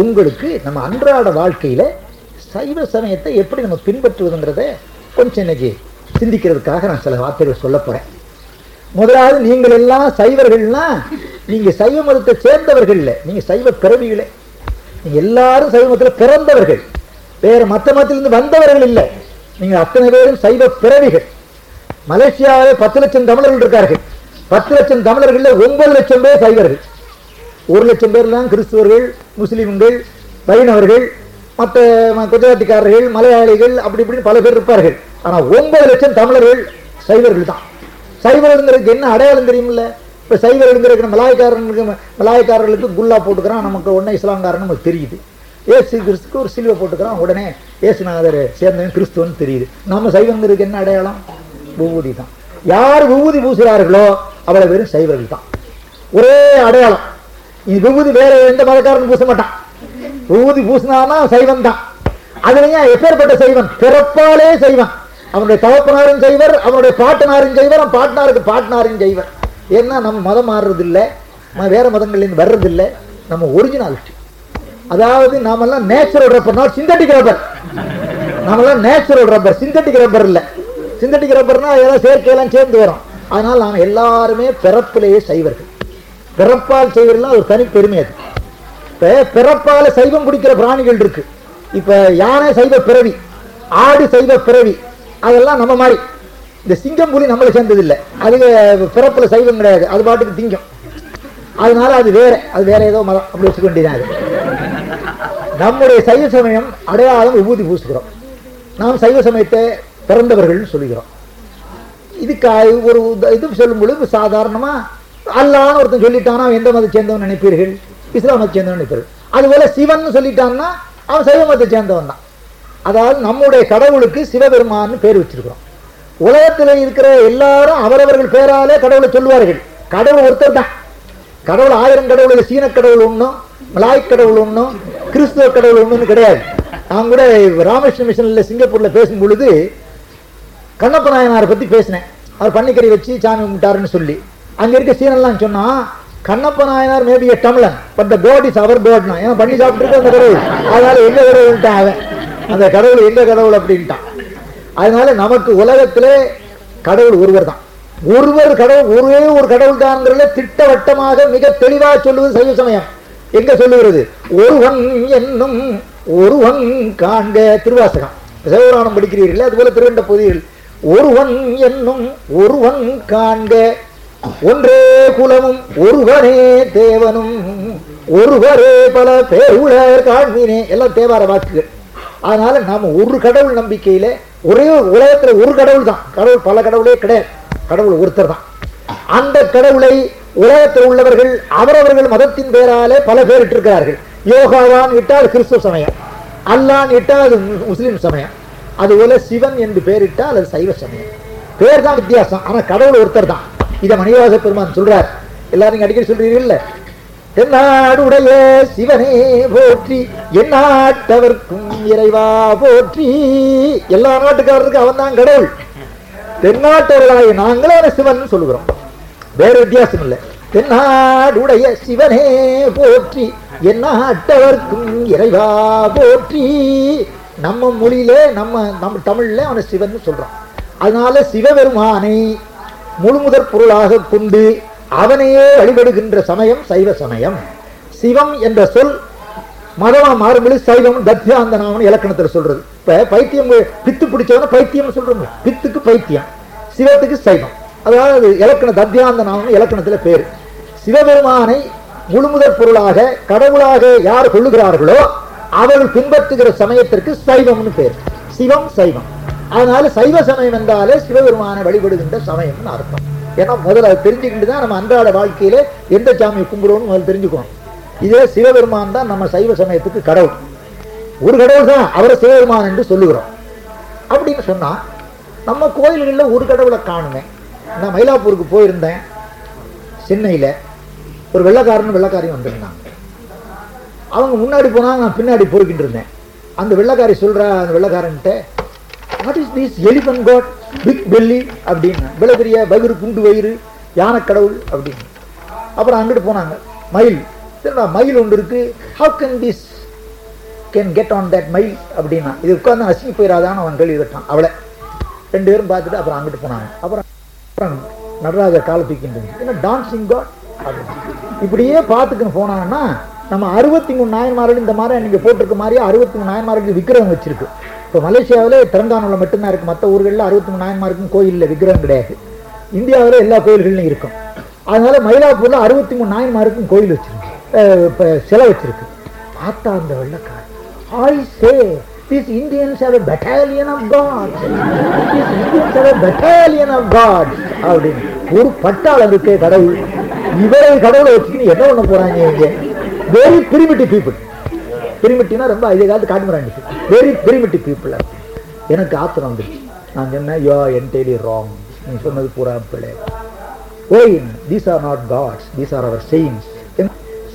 உங்களுக்கு நம்ம அன்றாட வாழ்க்கையில சைவ சமயத்தை எப்படி நம்ம பின்பற்றுவதுங்கிறத கொஞ்சம் இன்னைக்கு சிந்திக்கிறதுக்காக நான் சில வார்த்தைகள் சொல்ல போறேன். முதலாவது நீங்கள் எல்லாம் சைவர்கள்னா நீங்க சைவ மதத்தை சேர்ந்தவர்கள் இல்லை. நீங்க சைவ பிறவிகளே நீங்க எல்லாரும் சைவ மதத்துல பிறந்தவர்கள். வேற மத்த மதத்திலிருந்து வந்தவர்கள் இல்லை. நீங்க அத்தனை பேரும் சைவ பிறவிகள். மலேசியாவில் பத்து லட்சம் தமிழர்கள் இருக்கார்கள். பத்து லட்சம் தமிழர்களில் ஒன்பது லட்சம் பேர் சைவர்கள். ஒரு லட்சம் பேர்லாம் கிறிஸ்துவர்கள் முஸ்லீம்கள் வைணவர்கள் மற்ற ம- குஜராத்திக்காரர்கள் மலையாளிகள் அப்படி இப்படின்னு பல பேர் இருப்பார்கள். ஆனால் ஒன்பது லட்சம் தமிழர்கள் சைவர்கள் தான். சைவர்கள்ங்கிறதுக்கு என்ன அடையாளம் தெரியுமில்ல? இப்போ சைவர்கள்ங்கிறதுக்கு மலாய்க்காரர்களுக்கு மலாய்க்காரர்களுக்கு குல்லா போட்டுக்கிறான் நமக்கு ஒன்றே இஸ்லாம்காரன் நமக்கு தெரியுது. ஏசு கிறிஸ்துக்கு ஒரு சிலுவை போட்டுக்கிறான் உடனே ஏசுநாதர் சேர்ந்தவன் கிறிஸ்துவன் தெரியுது. நம்ம சைவங்கிறதுக்கு என்ன அடையாளம்? விபூதி தான். யார் விபூதி பூசுகிறார்களோ அவ்வளோ பேரும் சைவர்கள் தான். ஒரே அடையாளம். விபூதி வேற எந்த மதக்காரன் பூச மாட்டான். விபூதி பூசினானா சைவன் தான். அதுலயா எப்பேற்பட்ட சைவன்? பிறப்பாலே சைவன். அவனுடைய தகப்பனாரும் செய்வர் அவனுடைய பாட்டனாரும் செய்வர் அவன் பாட்டனாருக்கு பாட்டனாரும் செய்வர் ஏன்னா நம்ம மதம் மாறுறது இல்ல வேற மதங்கள்லேருந்து வர்றது நம்ம ஒரிஜினாலிட்டி அதாவது நாமெல்லாம் நேச்சுரல் ரப்பர் நான் சிந்தட்டிக் ரப்பர் நாமெல்லாம் நேச்சுரல் ரப்பர் சிந்தட்டிக் ரப்பர் இல்லை. சிந்தட்டிக் ரப்பர்னா ஏதாவது செயற்கையெல்லாம் சேர்ந்து வரும். அதனால் நாம் எல்லாருமே பிறப்பிலேயே செய்வர்கள் பிறப்பால் செய்வதெல்லாம் ஒரு தனி பெருமை அது. இப்போ பிறப்பால சைவம் பிடிக்கிற பிராணிகள் இருக்கு. இப்போ யானை சைவ பிறவி ஆடு சைவ பிறவி அதெல்லாம் நம்ம மாதிரி. இந்த சிங்கம் புலி நம்மளை சேர்ந்தது இல்லை அது பிறப்பில் சைவம் கிடையாது. அது பாட்டுக்கு திங்கம். அதனால அது வேற. அது வேற ஏதோ மதம். அப்படி வச்சுக்க வேண்டியதான் அது. நம்முடைய சைவ சமயம் அடையாளம் விபூதி பூசுகிறோம். நாம் சைவ சமயத்தை பிறந்தவர்கள்னு சொல்லுகிறோம். இதுக்கு ஒரு இது சொல்லும் பொழுது சாதாரணமாக அல்லான்னு ஒருத்தன் சொல்லிட்டானா எந்த மதத்தை சேர்ந்தவன் நினைப்பீர்கள்? இஸ்லாம் மதத்தை சேர்ந்தவன் நினைப்பீர்கள். அதுபோல சிவன் சொல்லிட்டான்னா அவன் சைவ மதத்தை சேர்ந்தவன் தான். அதாவது நம்முடைய கடவுளுக்கு சிவபெருமான்னு பேர் வச்சிருக்கிறோம். உலகத்தில் இருக்கிற எல்லாரும் அவரவர்கள் பேராலே கடவுளை சொல்லுவார்கள். கடவுள் ஒருத்தர் தான். கடவுள் ஆயிரம் கடவுள் சீன கடவுள் ஒன்றும் மலாய் கடவுள் ஒன்றும் கிறிஸ்துவ கடவுள் ஒன்றுன்னு கிடையாது. நான் கூட ராமகிருஷ்ண மிஷனில் சிங்கப்பூர்ல பேசும் பொழுது கண்ணப்ப நாயனாரை பத்தி பேசினேன். அவர் பன்னிக்கறி வச்சு சாமி கும்பிட்டாருன்னு சொல்லி. அங்க இருக்க சீனெல்லாம் சொன்னா Kannappa Nayanar maybe a டம்ளன் but the god is அவர் கோட்னா ஏன்னா பண்ணி சாப்பிட்டு அந்த கடவுள். அதனால எங்க கடவுள்ட்டான் அவன். அந்த கடவுள் எங்க கடவுள் அப்படின்ட்டான். அதனால நமக்கு உலகத்திலே கடவுள் ஒருவர் தான். ஒருவர் கடவுள் ஒரே ஒரு கடவுள் தான்ங்கிறத திட்டவட்டமாக மிக தெளிவாக சொல்லுவது சைவ சமயம். எங்க சொல்லுகிறது? ஒருவன் என்னும் ஒருவன் காண்க திருவாசகம். சிவபுராணம் படிக்கிறீர்கள் அதுபோல திருவண்ட பொதிகள் ஒருவன் என்னும் ஒருவன் காண்க ஒன்றே குலமும் ஒருவனே தேவனும். ஒருவரே பல பேருளர் காண்மினே எல்லாம் தேவார வாக்குகள். அதனால நாம ஒரு கடவுள் நம்பிக்கையில ஒரே ஒரு உலகத்துல ஒரு கடவுள் தான் கடவுள் பல கடவுளே கிடையாது. கடவுள் ஒருத்தர் தான். அந்த கடவுளை உலகத்தில் உள்ளவர்கள் அவரவர்கள் மதத்தின் பேராலே பல பேரிட்டு இருக்கிறார்கள் யோகாவான் இட்டால் கிறிஸ்துவ சமயம். அல்லான் இட்டால் அது முஸ்லீம் முஸ்லிம் சமயம். அதுபோல சிவன் என்று பெயரிட்டால் அது சைவ சமயம். பேர் தான் வித்தியாசம். ஆனா கடவுள் ஒருத்தர் தான். இதை மணிவாச பெருமான் சொல்றார். எல்லாரும் அடிக்கடி சொல்றீர்கள் என்னாடுடைய சிவனே போற்றி எந்நாட்டவர்க்கும் இறைவா போற்றி. எல்லா நாட்டுக்காரருக்கும் அவன் தான் கடவுள். தென்னாட்டவர்களாகிய நாங்களே அவனை சிவன் சொல்லுகிறோம். வேற வித்தியாசம் இல்லை. தென்னாடுடைய சிவனே போற்றி எந்நாட்டவர்க்கும் இறைவா போற்றி. நம்ம மொழியிலே நம்ம நம்ம தமிழ்ல அவனை சிவன் சொல்றோம். அதனால சிவபெருமானை முழுமுதற் பொருளாக கொண்டு அவனையே வழிபடுகின்ற சமயம் சைவ சமயம். சிவம் என்ற சொல் மதமா மாறும்பொழுது சைவம் தத்யாந்த இலக்கணத்தில் சொல்றது. இப்ப பைத்தியம் பித்து பிடிச்சவன பைத்தியம் சொல்றோம் பித்துக்கு பைத்தியம் சிவத்துக்கு சைவம். அதாவது இலக்கண தத்யாந்த இலக்கணத்தில் பேர். சிவபெருமானை முழுமுதற் பொருளாக கடவுளாக யார் கொள்ளுகிறார்களோ அவர்கள் பின்பற்றுகிற சமயத்திற்கு சைவம்னு பேர். சிவம் சைவம். அதனால சைவ சமயம் என்றாலே சிவபெருமானை வழிபடுகின்ற சமயம்னு அர்த்தம். ஏன்னா முதல்ல அதை தெரிஞ்சுக்கிட்டு தான் நம்ம அன்றாட வாழ்க்கையில எந்த சாமியை கும்பிடுவோம்னு முதல்ல தெரிஞ்சுக்கணும். இதே சிவபெருமான் தான் நம்ம சைவ சமயத்துக்கு கடவுள். ஒரு கடவுள் தான் அவரை சிவபெருமான் என்று சொல்லுகிறோம். அப்படின்னு சொன்னா நம்ம கோயில்களில் ஒரு கடவுளை காணுமே. நான் மயிலாப்பூருக்கு போயிருந்தேன் சென்னையில். ஒரு வெள்ளைக்காரன் வெள்ளைக்காரியும் வந்திருந்தாங்க. அவங்க முன்னாடி போனாங்க நான் பின்னாடி போய்கிட்டு இருந்தேன். அந்த வெள்ளக்காரி சொல்றா அந்த வெள்ளைக்காரன்ட்ட what is this elephant god big belly அப்படின்னு. இவ்வளவு பெரிய வயிறு குண்டு வயிறு யானை கடவுள் அப்படின்னு. அப்புறம் அங்கிட்டு போனாங்க. மயில். திரும்ப மயில் ஒன்று இருக்கு. How can this can get on that மயில் அப்படின்னா. இது உட்கார்ந்து நசுங்கி போயிடாதான்னு அவன் கேள்வி கட்டான். அவளை. ரெண்டு பேரும் பார்த்துட்டு அப்புறம் அங்கிட்டு போனாங்க. அப்புறம் அப்புறம் நடராஜர் காலை தூக்கின்றது என்ன டான்சிங் காட் இப்படியே பார்த்துக்குன்னு போனாங்கன்னா நம்ம அறுபத்தி மூணு நாயன்மார்கள் இந்த மாதிரி நீங்க போட்டிருக்க மாதிரியே அறுபத்தி மூணு நாயன்மார்களுக்கு விக்கிரகம் வச்சிருக்கு. இப்போ மலேசியாவில் தெலங்கானாவில் மட்டும்தான் இருக்குது மற்ற ஊர்களில் அறுபத்தி மூணு நாயன்மாருக்கும் கோயிலில் விக்கிரகம் கிடையாது. இந்தியாவில் எல்லா கோயில்களிலும் இருக்கும். அதனால மயிலாப்பூர்ல அறுபத்தி மூணு நாயன்மாருக்கும் கோயில் வச்சிருக்கு. இப்போ சிலை வச்சிருக்கு. பார்த்தா அந்த வெள்ளக்கார I say these Indians are a battalion of gods. These Indians have a battalion of gods. அப்படின்னு ஒரு பட்டாளம் இருக்கு கடவுள். இவரை கடவுளை வச்சுக்கின்னு என்ன பண்ண போறாங்க இங்க? வெரி பிரிமிட்டிவ் பீப்புள் பிரிமிட்டினா ரொம்ப இதே காலத்து காட்டுறாங்க வெரி பிரிமிட்டி பீப்புள் எனக்கு ஆத்திரம் வந்துருச்சு. நான் சொன்னேன் யோ என்டைலி ராங் நீ சொன்னது பூரா பிள்ளை ஓய் these are not gods these are our saints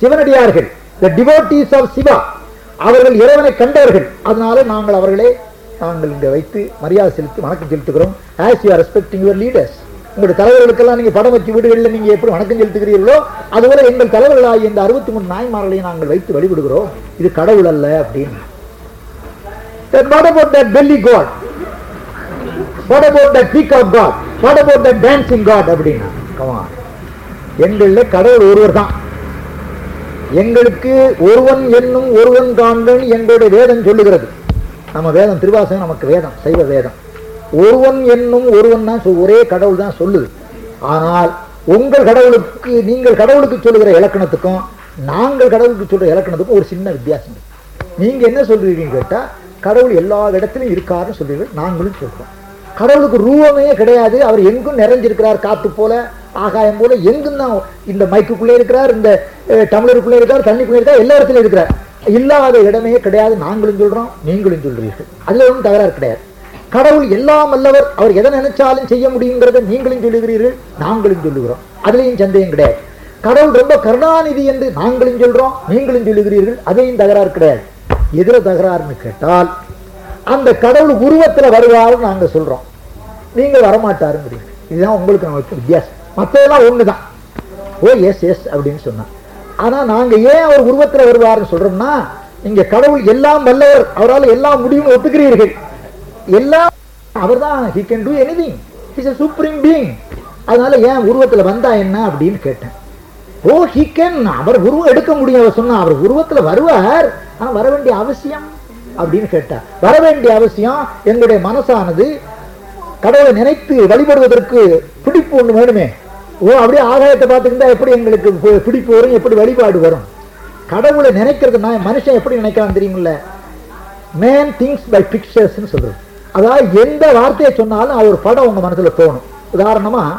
சிவனடியார்கள் த டிவோட்டிஸ் ஆஃப் சிவா அவர்கள் இறைவனை கண்டவர்கள். அதனால நாங்கள் அவர்களை நாங்கள் இங்கே வைத்து மரியாதை செலுத்தி வணக்கம் செலுத்துகிறோம். As you are respecting your leaders உங்களுடைய தலைவர்களுக்கெல்லாம் நீங்க படம் வச்சு வீடுகளில் நீங்க எப்படி வணக்கம் செலுத்துகிறீர்களோ அதுபோல எங்கள் தலைவர்களாக இந்த அறுபத்தி மூணு நாய்மார்களையும் நாங்கள் வைத்து வழிபடுகிறோம். இது கடவுள் அல்ல அப்படின்னு. What about that belly god? What about that peacock god? What about that dancing god அப்படின்னா Come எங்களில் கடவுள் ஒருவர் தான். எங்களுக்கு ஒருவன் என்னும் ஒருவன் காண்பன் எங்களுடைய வேதம் சொல்லுகிறது. நம்ம வேதம் திருவாசகம் நமக்கு வேதம் சைவ வேதம். ஒருவன் என்னும் ஒருவன் தான் ஒரே கடவுள் தான் சொல்லுது. ஆனால் உங்கள் கடவுளுக்கு நீங்கள் கடவுளுக்கு சொல்லுகிற இலக்கணத்துக்கும் நாங்கள் கடவுளுக்கு சொல்ற இலக்கணத்துக்கும் ஒரு சின்ன வித்தியாசம். நீங்கள் நீங்க என்ன சொல்றீங்கன்னு கேட்டா கடவுள் எல்லா இடத்துலையும் இருக்காருன்னு சொல்றீர்கள் நாங்களும் சொல்றோம். கடவுளுக்கு ரூபமே கிடையாது அவர் எங்கும் நிறைஞ்சிருக்கிறார் காத்து போல ஆகாயம் போல எங்கும் தான் இந்த மைக்குள்ளே இருக்கிறார் இந்த தமிழருக்குள்ளே டம்ளருக்குள்ளே இருக்கார் தண்ணிக்குள்ளே இருக்கார் எல்லா இடத்துலையும் இருக்கிறார். இல்லாத இடமே கிடையாது நாங்களும் சொல்றோம் நீங்களும் சொல்றீர்கள். அதுல ஒன்றும் தகராறு கிடையாது. கடவுள் எல்லாம் அல்லவர் அவர் எதை நினைச்சாலும் செய்ய முடியுங்கிறத நீங்களும் சொல்லுகிறீர்கள் நாங்களும் சொல்லுகிறோம். அதுலயும் சந்தேகம் கிடையாது. கடவுள் ரொம்ப கருணாநிதி என்று நாங்களும் சொல்றோம் நீங்களும் சொல்லுகிறீர்கள் அதையும் தகராறு கிடையாது. எதிர தகராறுன்னு கேட்டால் அந்த கடவுள் உருவத்துல வருவாருன்னு நாங்க சொல்றோம். நீங்கள் வரமாட்டாருங்கிறீங்க. இதுதான் உங்களுக்கு நமக்கு வித்தியாசம். மற்றதெல்லாம் ஒண்ணுதான். ஓ எஸ் எஸ் அப்படின்னு சொன்னான் ஆனா நாங்க ஏன் அவர் உருவத்துல வருவாருன்னு சொல்றோம்னா இங்க கடவுள் எல்லாம் வல்லவர் அவரால் எல்லாம் முடியும்னு ஒத்துக்கிறீர்கள். எல்லாம் அவர்தான். He can do anything. Is a supreme being. அதனால ஏன் உருவத்துல வந்தா என்ன அப்படின்னு கேட்டேன். ஓ ஹி கேன் அவர் உருவம் எடுக்க முடியும். அவர் சொன்னா அவர் உருவத்துல வருவார். ஆனா வர வேண்டிய அவசியம் அப்படின்னு கேட்டார். வர வேண்டிய அவசியம் எங்களுடைய மனசானது கடவுளை நினைத்து வழிபடுவதற்கு பிடிப்பு ஒண்ணு வேணுமே. ஓ அப்படியே ஆகாயத்தை பார்த்துக்கிட்டா எப்படி எங்களுக்கு பிடிப்பு வரும்? எப்படி வழிபாடு வரும்? கடவுளை நினைக்கிறது நான் மனுஷன் எப்படி நினைக்கிறான் தெரியுமில்ல? மேன் திங்ஸ் பை பிக்சர்ஸ்னு சொல்றது. அதாவது எந்த வார்த்தையை சொன்னாலும் அது ஒரு படம் உங்க மனசுல தோணும். உதாரணமா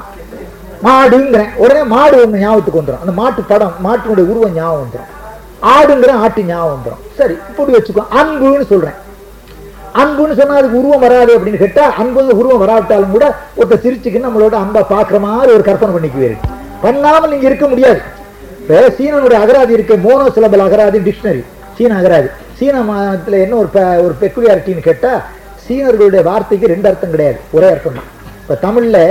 மாடுங்கிறேன். உடனே மாடு ஒண்ணு ஞாபகத்துக்கு வந்துடும் அந்த மாட்டு படம் மாட்டினுடைய உருவம் ஞாபகம் வந்துடும் ஆடுங்கிறேன் ஆட்டு ஞாபகம் வந்துடும் சரி இப்படி வச்சுக்கோ. அன்புன்னு சொல்றேன். அன்புன்னு சொன்னா அதுக்கு உருவம் வராது அப்படின்னு கேட்டா அன்புங்க உருவம் வராவிட்டாலும் கூட ஒருத்த சிரிச்சுக்கின்னு நம்மளோட அன்பை பார்க்குற மாதிரி ஒரு கற்பனை பண்ணிக்குவீரு. பண்ணாமல் நீங்க இருக்க முடியாது. வேற சீனனுடைய அகராதி இருக்கு. மோனோ சிலபல் அகராதி டிக்ஷனரி சீன அகராதி. சீன மாதத்துல என்ன ஒரு பெ- ஒரு பெக்குலியாரிட்டின்னு கேட்டா சீனர்களுடைய வார்த்தைக்கு ரெண்டு அர்த்தம் கிடையாது. ஒரே அர்த்தம் தான். இப்போ தமிழில்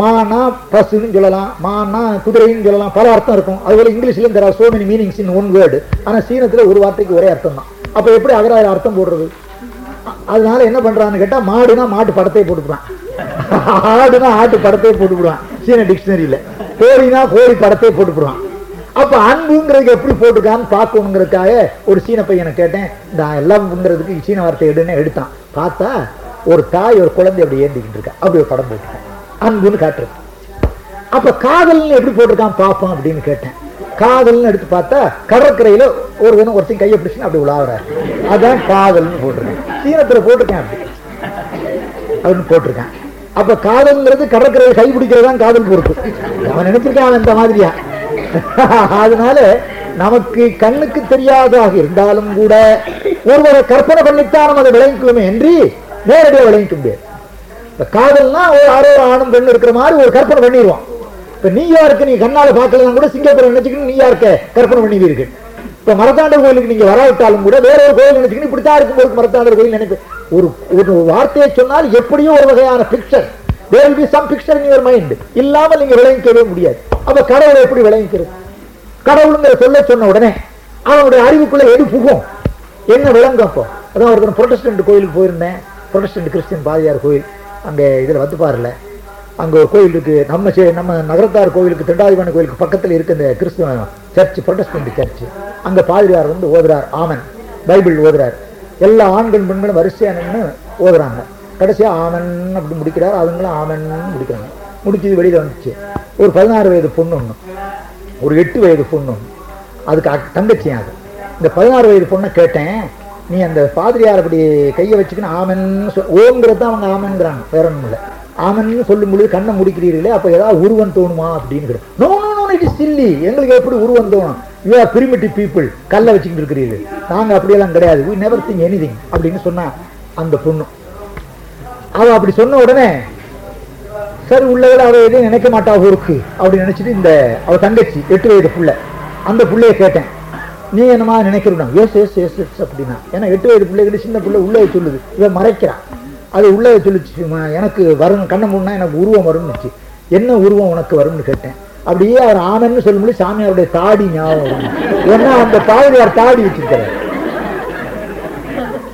மானா பசுன்னு சொல்லலாம் மானா குதிரைன்னு சொல்லலாம் பல அர்த்தம் இருக்கும். அதுபோல் இங்கிலீஷ்லேயும் there are so many meanings in one word ஆனால் சீனத்தில் ஒரு வார்த்தைக்கு ஒரே அர்த்தம் தான். அப்போ எப்படி அகராதி அர்த்தம் போடுறது? அதனால என்ன பண்ணுறான்னு கேட்டால் மாடுனா மாட்டு படத்தை போட்டுக்கிறான் ஆடுனா ஆட்டு படத்தை போட்டுவிடுவான் சீன டிக்ஷனரியில் கோழினா கோழி படத்தை போட்டுவிடுவான் அப்ப அன்புங்கிறதுக்கு எப்படி போட்டிருக்கான்னு பார்க்கணுங்கிறதுக்காக ஒரு சீன பையனை கேட்டேன். இந்த எல்லாம்ங்கிறதுக்கு சீன வார்த்தை எடுன்னு எடுத்தான். பார்த்தா ஒரு தாய் ஒரு குழந்தை அப்படி ஏந்திக்கிட்டு இருக்கா. அப்படி ஒரு படம் போட்டிருக்கேன். அன்புன்னு காட்டுறது. அப்ப காதல்னு எப்படி போட்டிருக்கான் பார்ப்போம் அப்படின்னு கேட்டேன். காதல்னு எடுத்து பார்த்தா கடற்கரையில ஒரு தினம் ஒருத்தையும் கையை பிடிச்சுன்னு அப்படி உலாவுறாரு. அதான் காதல்னு போட்டிருக்கேன். சீனத்துல போட்டிருக்கேன் அப்படி. அப்படின்னு போட்டிருக்கேன். அப்ப காதல்ங்கிறது கடற்கரையில் கை பிடிக்கிறதான் காதல் பொறுப்பு. அவன் நினைச்சிருக்கான் அவன் இந்த மாதிரியா. அதனால நமக்கு கண்ணுக்கு தெரியாதாக இருந்தாலும் கூட ஒருவரை கற்பனை பண்ணித்தான் நம்ம அதை விளங்கிக்குவோமே என்று நேரடியாக விளங்கிக்க முடியாது. இப்ப காதல்னா ஒரு ஆரோ ஆணும் பெண்ணு இருக்கிற மாதிரி ஒரு கற்பனை பண்ணிடுவோம் இப்ப நியூயார்க்கு நீ கண்ணால பார்க்கலாம் கூட சிங்கப்பூர் நீ நியூயார்க்க கற்பனை பண்ணுவீர்கள் இப்ப மரத்தாண்டர் கோயிலுக்கு நீங்க வராவிட்டாலும் கூட வேற ஒரு கோயில் நினைச்சுக்கிட்டு இப்படித்தான் இருக்கும் ஒரு மரத்தாண்டர் கோயில் நினைப்பு. ஒரு ஒரு வார்த்தையை சொன்னால் எப்படியோ ஒரு வகையான picture there be some picture in your mind இல்லாமல் நீங்க விளங்கிக்கவே முடியாது. அப்ப கடவுளை எப்படி விளங்கிக்கிறது? கடவுளுங்கிற சொல்ல சொன்ன உடனே அவனுடைய அறிவுக்குள்ள எது புகும்? என்ன விளங்கும் அப்போ? அதான் ஒருத்தன் புரொட்டஸ்டன்ட் கோயிலுக்கு போயிருந்தேன். புரொட்டஸ்டன்ட் கிறிஸ்டின் பாதியார் கோயில். அங்கே இதில் வந்து பாருல. அங்கே ஒரு கோயில் நம்ம சே- நம்ம நகரத்தார் கோயிலுக்கு திண்டாதிவான கோயிலுக்கு பக்கத்தில் இருக்க இந்த கிறிஸ்துவ சர்ச் புரொட்டஸ்டன்ட் சர்ச். அங்கே பாதிரியார் வந்து ஓதுறார். ஆமன். பைபிள் ஓதுறார். எல்லா ஆண்கள் பெண்களும் வரிசையானு ஓதுறாங்க. கடைசியா ஆமன் அப்படி முடிக்கிறார். அவங்களும் ஆமன் முடிக்கிறாங்க. முடிச்சது வெளியில வந்துச்சு. ஒரு பதினாறு வயது பொண்ணு ஒன்று ஒரு எட்டு வயது பொண்ணு ஒன்று அதுக்கு அக்- தங்கச்சி அது. இந்த பதினாறு வயது பொண்ணை கேட்டேன் நீ அந்த பாதிரியார் அப்படி கையை வச்சுக்கின்னு ஆமன்னு சொல் ஓங்கிறது தான் அவங்க ஆமன்ங்கிறாங்க வேற ஒன்றும் இல்லை. ஆமன்னு சொல்லும் பொழுது கண்ணை முடிக்கிறீர்களே அப்போ ஏதாவது உருவம் தோணுமா அப்படின்னு no no no it silly எங்களுக்கு எப்படி உருவம் தோணும்? யூ ஆர் பிரிமிட்டிவ் பீப்புள் கல்லை வச்சுக்கிட்டு இருக்கிறீர்கள். நாங்கள் அப்படியெல்லாம் கிடையாது. We never think anything அப்படின்னு சொன்னால் அந்த பொண்ணு. அவ அப்படி சொன்ன உடனே சரி உள்ளதில் அவர் எதையும் நினைக்க மாட்டா ஊருக்கு. அப்படின்னு நினைச்சிட்டு இந்த அவ தங்கச்சி எட்டு வயது புள்ள. அந்த புள்ளைய கேட்டேன். நீ என்னமா நினைக்கிறா எஸ் எஸ் எஸ் எஸ் அப்படின்னா. ஏன்னா எட்டு வயது பிள்ளைகிட்ட சின்ன பிள்ளை உள்ளே சொல்லுது. இவன் மறைக்கிறான் அது உள்ளே சொல்லிச்சு. எனக்கு வரும் கண்ணை மூணா எனக்கு உருவம் வரும்னுச்சு என்ன உருவம் உனக்கு வரும்னு கேட்டேன். அப்படியே அவர் ஆனன்னு சொல்லும்போது சாமியாருடைய தாடி ஞாபகம் ஏன்னா அந்த பாதிரியார் தாடி வச்சிருக்காரு.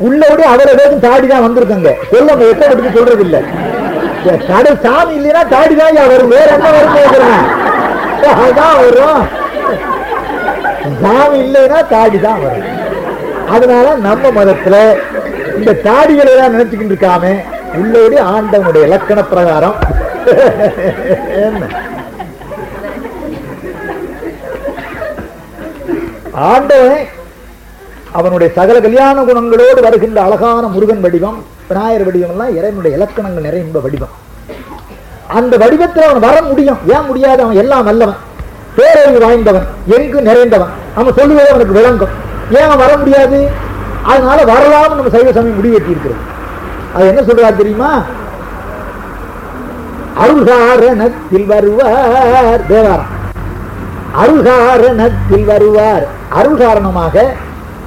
உள்ளபடி அவரை வேகம் தாடி தான் வந்திருக்காங்க எப்போ எட்டப்பட்டு சொல்றது இல்ல கடை சாமி இல்லைன்னா தாடி தான் வரும். வேற என்ன வரும் அதான் வரும். சாமி இல்லைன்னா தாடி தான் வரும். அதனால நம்ம மதத்துல இந்த தாடிகளை எல்லாம் நினைச்சுக்கிட்டு இருக்காம உள்ளபடி ஆண்டவனுடைய இலக்கண பிரகாரம். ஆண்டவன் அவனுடைய சகல கல்யாண குணங்களோடு வருகின்ற அழகான முருகன் வடிவம் விநாயகர் வடிவம்லாம் இறைவனுடைய இலக்கணங்கள் நிறைந்த வடிவம். அந்த வடிவத்தில் அவன் வர முடியும். ஏன் முடியாது? அவன் எல்லாம் நல்லவன். பேரறிவு வாய்ந்தவன். எங்கு நிறைந்தவன். அவன் சொல்லுவதே அவனுக்கு விளங்கும். ஏன் அவன் வர முடியாது? அதனால வரலாம் நம்ம சைவ சமயம் முடிவெட்டி இருக்கிறது அது என்ன சொல்றாரு தெரியுமா? அருகாரணத்தில் வருவார். தேவாரம். அருகாரணத்தில் வருவார். அருள் காரணமாக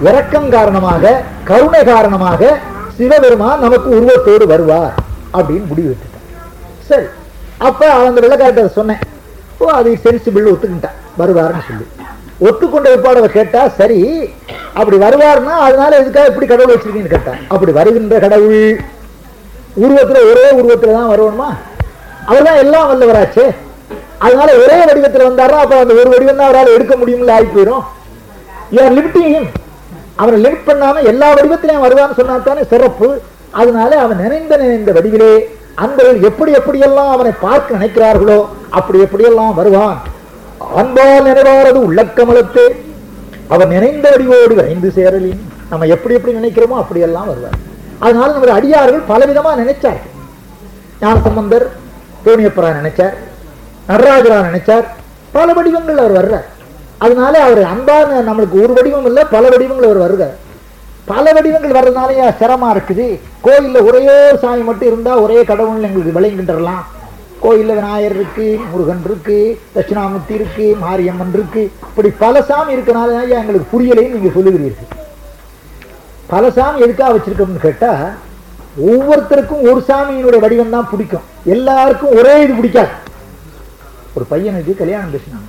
இரக்கம் காரணமாக கருணை காரணமாக சிவபெருமான் நமக்கு உருவத்தோடு வருவார் அப்படின்னு முடிவு எடுத்துட்டான் சரி அப்ப அந்த வெள்ளக்காரத்தை சொன்னேன். ஓ அது சென்சிபிள் ஒத்துக்கிட்டான். வருவார்னு சொல்லி. ஒத்துக்கொண்ட விற்பாடவை கேட்டா சரி அப்படி வருவார்னா அதனால எதுக்காக எப்படி கடவுள் வச்சிருக்கீங்கன்னு கேட்டான் அப்படி வருகின்ற கடவுள் உருவத்துல ஒரே உருவத்தில் தான் வருவணுமா அவர்தான் எல்லாம் வந்தவராச்சு அதனால ஒரே வடிவத்துல வந்தாரா அப்ப அந்த ஒரு வடிவம் தான் அவரால் எடுக்க முடியும்ல ஆகி போயிடும் யூஆர் லிமிட்டிங் அவரை லிமிட் பண்ணாம எல்லா வடிவத்திலையும் வருவான்னு சொன்னாத்தானே? சிறப்பு. அதனால அவன் நினைந்த நினைந்த வடிவிலே அன்பர்கள் எப்படி எப்படியெல்லாம் அவனை பார்க்க நினைக்கிறார்களோ அப்படி எப்படியெல்லாம் வருவான்? அன்பால் நினைவாரது உள்ளக்கமலத்து. அவன் நினைந்த வடிவோடு விரைந்து சேரலின். நம்ம எப்படி எப்படி நினைக்கிறோமோ அப்படியெல்லாம் வருவார். அதனால நம்ம அடியார்கள் பலவிதமா நினைச்சார்கள். ஞானசம்பந்தர் தோணியப்பரா நினைச்சார் நடராஜரா நினைச்சார் பல வடிவங்கள் அவர் வர்றார். அதனால அவர் அன்பான நம்மளுக்கு ஒரு வடிவம் இல்லை பல வடிவங்கள் அவர் வருகிறார் பல வடிவங்கள் வர்றதுனாலயே சிரமமா இருக்குது. கோயிலில் ஒரே சாமி மட்டும் இருந்தா ஒரே கடவுள் எங்களுக்கு விளங்கின்றலாம் கோயிலில் விநாயகர் இருக்கு முருகன் இருக்கு தட்சிணாமூர்த்தி இருக்கு மாரியம்மன் இருக்கு. இப்படி பல சாமி இருக்கனால ஐயா எங்களுக்கு புரியலைன்னு நீங்க சொல்லுகிறீர்கள். பல சாமி எதுக்காக வச்சிருக்கோம்னு கேட்டா ஒவ்வொருத்தருக்கும் ஒரு சாமியினுடைய வடிவம் தான் பிடிக்கும். எல்லாருக்கும் ஒரே இது பிடிக்காது. ஒரு பையனுக்கு கல்யாணம் பேசினாங்க.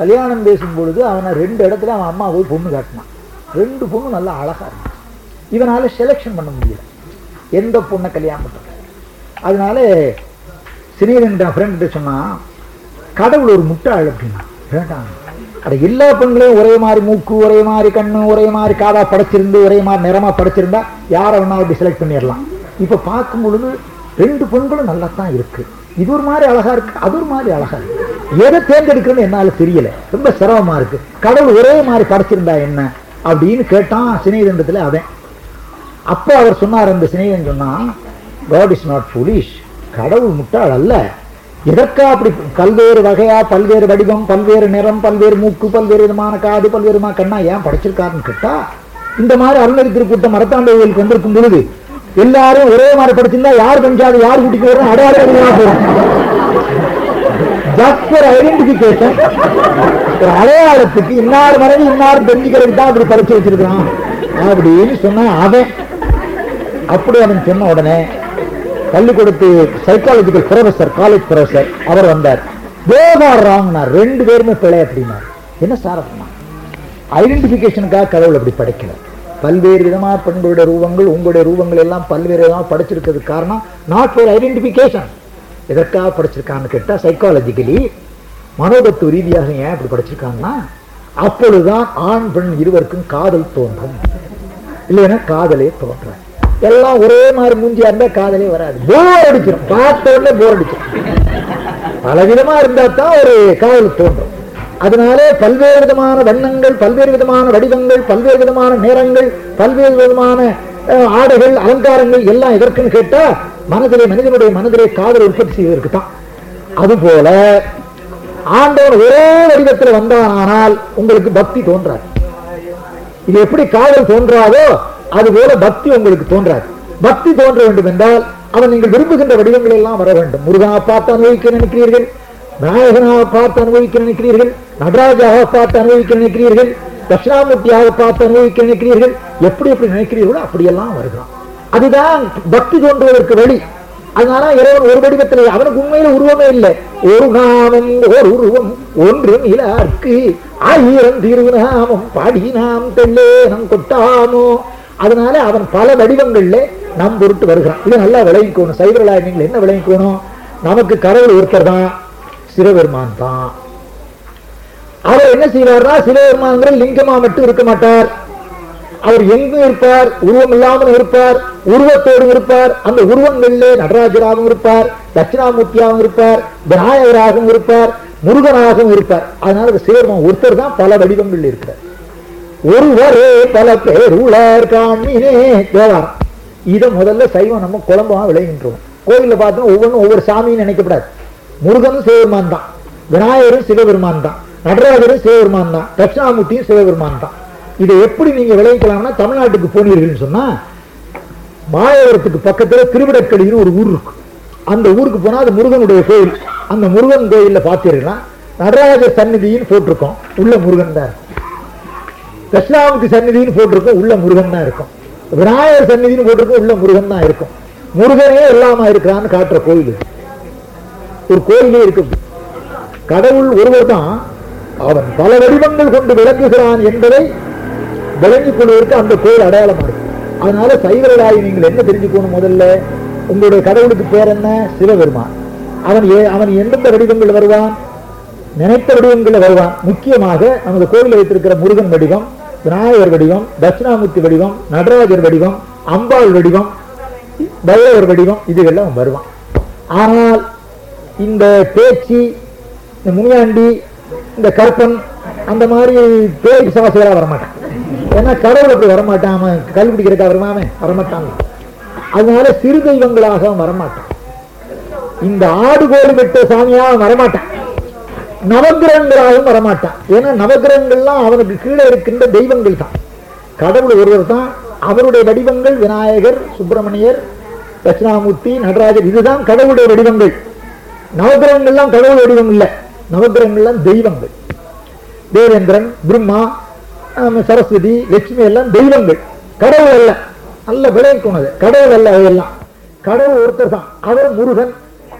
கல்யாணம் பேசும் பொழுது அவனை ரெண்டு இடத்துல அவன் அம்மா போய் பொண்ணு காட்டினான். ரெண்டு பொண்ணு நல்லா அழகாக இருந்துச்சு இவனால் செலெக்ஷன் பண்ண முடியல. எந்த பொண்ணை கல்யாணம் பண்றது அதனால சினேகன் ஃப்ரெண்ட்கிட்ட சொன்னால் கடவுள் ஒரு முட்டாள் அப்படின்னா. வேண்டாம் அட எல்லா பெண்களையும் ஒரே மாதிரி மூக்கு ஒரே மாதிரி கண்ணு ஒரே மாதிரி காதா படைச்சிருந்து ஒரே மாதிரி நிறமா படைச்சிருந்தா யாரை வேணா அப்படி செலக்ட் பண்ணிடலாம். இப்போ பார்க்கும் பொழுது ரெண்டு பெண்களும் நல்லா தான் இருக்குது இது ஒரு மாதிரி அழகாக இருக்குது அது ஒரு மாதிரி அழகாக இருக்குது எதை தேர்ந்தெடுக்கிறதுன்னு என்னால தெரியல. ரொம்ப சிரமமா இருக்கு. கடவுள் ஒரே மாதிரி படைச்சிருந்தா என்ன? அப்படின்னு கேட்டான் சிநேகிதண்டத்துல அவன். அப்போ அவர் சொன்னார் அந்த சிநேகன் சொன்னா காட் இஸ் நாட் புலிஷ் கடவுள் முட்டாள் அல்ல. எதற்கா அப்படி பல்வேறு வகையா பல்வேறு வடிவம் பல்வேறு நிறம் பல்வேறு மூக்கு பல்வேறு விதமான காது பல்வேறு விதமான கண்ணா ஏன் படைச்சிருக்காருன்னு கேட்டா இந்த மாதிரி அருணகிரி திருக்கூட்டம் மரத்தாண்ட கோயிலுக்கு வந்திருக்கும் பொழுது எல்லாரும் ஒரே மாதிரி படிச்சிருந்தா யார் பஞ்சாது யார் கூட்டிக்கு வரும் அடையாளம் போகும் ஜஸ்ட் ஒரு ஐடென்டிபிகேஷன் ஒரு அடையாளத்துக்கு இன்னார் மனைவி இன்னார் தெரிஞ்சுக்கிறதுக்கு தான் அப்படி படிச்சு வச்சிருக்கான் அப்படின்னு சொன்னா அவன். அப்படி அவன் சொன்ன உடனே பள்ளிக்கூடத்து சைக்காலஜிக்கல் ப்ரொஃபசர் காலேஜ் ப்ரொஃபசர் அவர் வந்தார். தேவார் ராங்னா ரெண்டு பேருமே பிழை அப்படின்னா என்ன சார் அப்படின்னா ஐடென்டிபிகேஷனுக்காக கடவுள் அப்படி படைக்கல. பல்வேறு விதமான பெண்களுடைய ரூபங்கள் உங்களுடைய ரூபங்கள் எல்லாம் பல்வேறு விதமாக படைச்சிருக்கிறது காரணம் நாட் ஃபார் ஐடென்டிபிகேஷன் எதற்காக படைச்சிருக்கான்னு கேட்டால் சைக்காலஜிக்கலி மனோதத்துவ ரீதியாக ஏன் இப்படி படைச்சிருக்காங்கன்னா அப்பொழுதுதான் ஆண் பெண் இருவருக்கும் காதல் தோன்றும். இல்லைன்னா காதலே தோன்றாது. எல்லாம் ஒரே மாதிரி மூஞ்சியா இருந்தா காதலே வராது. போர் அடிச்சிடும் பார்த்த உடனே போர் அடிச்சிடும் பலவிதமா இருந்தா தான் ஒரு காதல் தோன்றும். அதனாலே பல்வேறு விதமான வண்ணங்கள் பல்வேறு விதமான வடிவங்கள் பல்வேறு விதமான நேரங்கள் பல்வேறு விதமான ஆடைகள் அலங்காரங்கள் எல்லாம் எதற்குன்னு கேட்டா மனதிலே மனிதனுடைய மனதிலே காதல் உற்பத்தி செய்வதற்கு தான் அதுபோல ஆண்டவன் ஒரே வடிவத்தில் வந்தானால் உங்களுக்கு பக்தி தோன்றாது. இது எப்படி காதல் தோன்றாதோ அதுபோல பக்தி உங்களுக்கு தோன்றாது. பக்தி தோன்ற வேண்டும் என்றால் அவன் நீங்கள் விரும்புகின்ற வடிவங்கள் எல்லாம் வர வேண்டும். முருகனா பார்த்து அனுபவிக்க நினைக்கிறீர்கள் நாயகனாக பார்த்து அனுபவிக்க நினைக்கிறீர்கள் நடராஜாக பார்த்து அனுபவிக்க நினைக்கிறீர்கள் தட்சிணாமூர்த்தியாக பார்த்து அனுபவிக்க நினைக்கிறீர்கள். எப்படி எப்படி நினைக்கிறீர்களோ அப்படியெல்லாம் வருகிறான். அதுதான் பக்தி தோன்றுவதற்கு வழி. அதனால இறைவன் ஒரு வடிவத்தில் அவனுக்கு உண்மையில உருவமே இல்லை. ஒரு நாமம் ஒரு உருவம் ஒன்றும் இலார்க்கு ஆயிரம் திருநாமம் பாடி நாம் தெல்லேனம் கொட்டாமோ. அதனால அவன் பல வடிவங்கள்ல நம் பொருட்டு வருகிறான். இது நல்லா விளங்கிக்கணும். சைவர்களாக நீங்கள் என்ன விளங்கிக்கணும்? நமக்கு கடவுள் ஒருத்தர் தான். சிவபெருமான் தான். அவர் என்ன செய்வார்னா சிவபெருமான்கிற லிங்கமா மட்டும் இருக்க மாட்டார். அவர் எங்கும் இருப்பார்? உருவம் இல்லாமல் இருப்பார். உருவத்தோடும் இருப்பார். அந்த உருவம் வெள்ளே நடராஜராகவும் இருப்பார். தட்சிணாமூர்த்தியாகவும் இருப்பார். விநாயகராகவும் இருப்பார். முருகனாகவும் இருப்பார். அதனால சேர்மம் சிவபெருமான் ஒருத்தர் தான் பல வடிவங்கள் இருக்கிறார். ஒருவரே பல பேர் உளர் காமினே தேவாரம் இதை முதல்ல சைவம் நம்ம குழம்பா விளைகின்றோம். கோயில்ல பார்த்தோம் ஒவ்வொன்றும் ஒவ்வொரு சாமின்னு நினைக்கப்படாது. முருகனும் சிவபெருமான் தான். விநாயகரும் சிவபெருமான் தான். நடராஜரும் சிவபெருமான் தான். தட்சிணாமூர்த்தியும் சிவபெருமான் தான். இதை எப்படி நீங்க விளைவிக்கலாம்னா தமிழ்நாட்டுக்கு போனீர்கள்னு சொன்னா மாயவரத்துக்கு பக்கத்துல திருவிடக்கடின்னு ஒரு ஊர் இருக்கு. அந்த ஊருக்கு போனா அது முருகனுடைய கோயில். அந்த முருகன் கோயில்ல பார்த்தீங்கன்னா நடராஜ சந்நிதின்னு போட்டிருக்கோம். உள்ள முருகன் தான் இருக்கும். தட்சிணாமூர்த்தி சந்நிதின்னு போட்டிருக்கோம். உள்ள முருகன் தான் இருக்கும். விநாயகர் சந்நிதின்னு போட்டிருக்கோம். உள்ள முருகன் தான் இருக்கும். முருகனே எல்லாமா இருக்கிறான்னு காட்டுற கோயில் ஒரு கோயிலே இருக்கு. கடவுள் ஒருவர் தான் அவன் பல வடிவங்கள் கொண்டு விளக்குகிறான் என்பதை விளங்கிக் கொள்வதற்கு அந்த கோயில் அடையாளமா இருக்கும் அதனால சைவர்களாகி நீங்கள் என்ன தெரிஞ்சுக்கணும் முதல்ல? உங்களுடைய கடவுளுக்கு பேர் என்ன? சிவபெருமான். அவன் ஏ அவன் எந்தெந்த வடிவங்கள் வருவான்? நினைத்த வடிவங்களில் வருவான். முக்கியமாக நமது கோயிலில் வைத்திருக்கிற முருகன் வடிவம் விநாயகர் வடிவம் தட்சிணாமூர்த்தி வடிவம் நடராஜர் வடிவம் அம்பாள் வடிவம் பைரவர் வடிவம் இதுகள்லாம் அவன் வருவான். ஆனால் இந்த பேச்சு இந்த முனியாண்டி இந்த கருப்பன் அந்த மாதிரி பேய் சவாசிகளாக வரமாட்டான் ஏன்னா கடவுள் அப்படி வரமாட்டான் அவன் கல் பிடிக்கிறதுக்காக வருவான்? வரமாட்டான் அதனால சிறு தெய்வங்களாக அவன் வரமாட்டான். இந்த ஆடு கோடு விட்ட சாமியாக அவன் வரமாட்டான். நவகிரகங்களாகவும் வரமாட்டான். ஏன்னா நவகிரகங்கள்லாம் அவனுக்கு கீழே இருக்கின்ற தெய்வங்கள் தான். கடவுள் ஒருவர் தான். அவருடைய வடிவங்கள் விநாயகர் சுப்பிரமணியர் தட்சிணாமூர்த்தி நடராஜர் இதுதான் கடவுளுடைய வடிவங்கள். நவகிரகங்கள்லாம் கடவுள் வடிவம் இல்லை. நவகிரகங்கள்லாம் தெய்வங்கள். தேவேந்திரன் பிரம்மா சரஸ்வதி லட்சுமி எல்லாம் தெய்வங்கள். கடவுள் அல்ல. நல்ல விளைவிக்கணும் அது. கடவுள் அல்ல அவையெல்லாம் கடவுள் ஒருத்தர் தான். அவர் முருகன்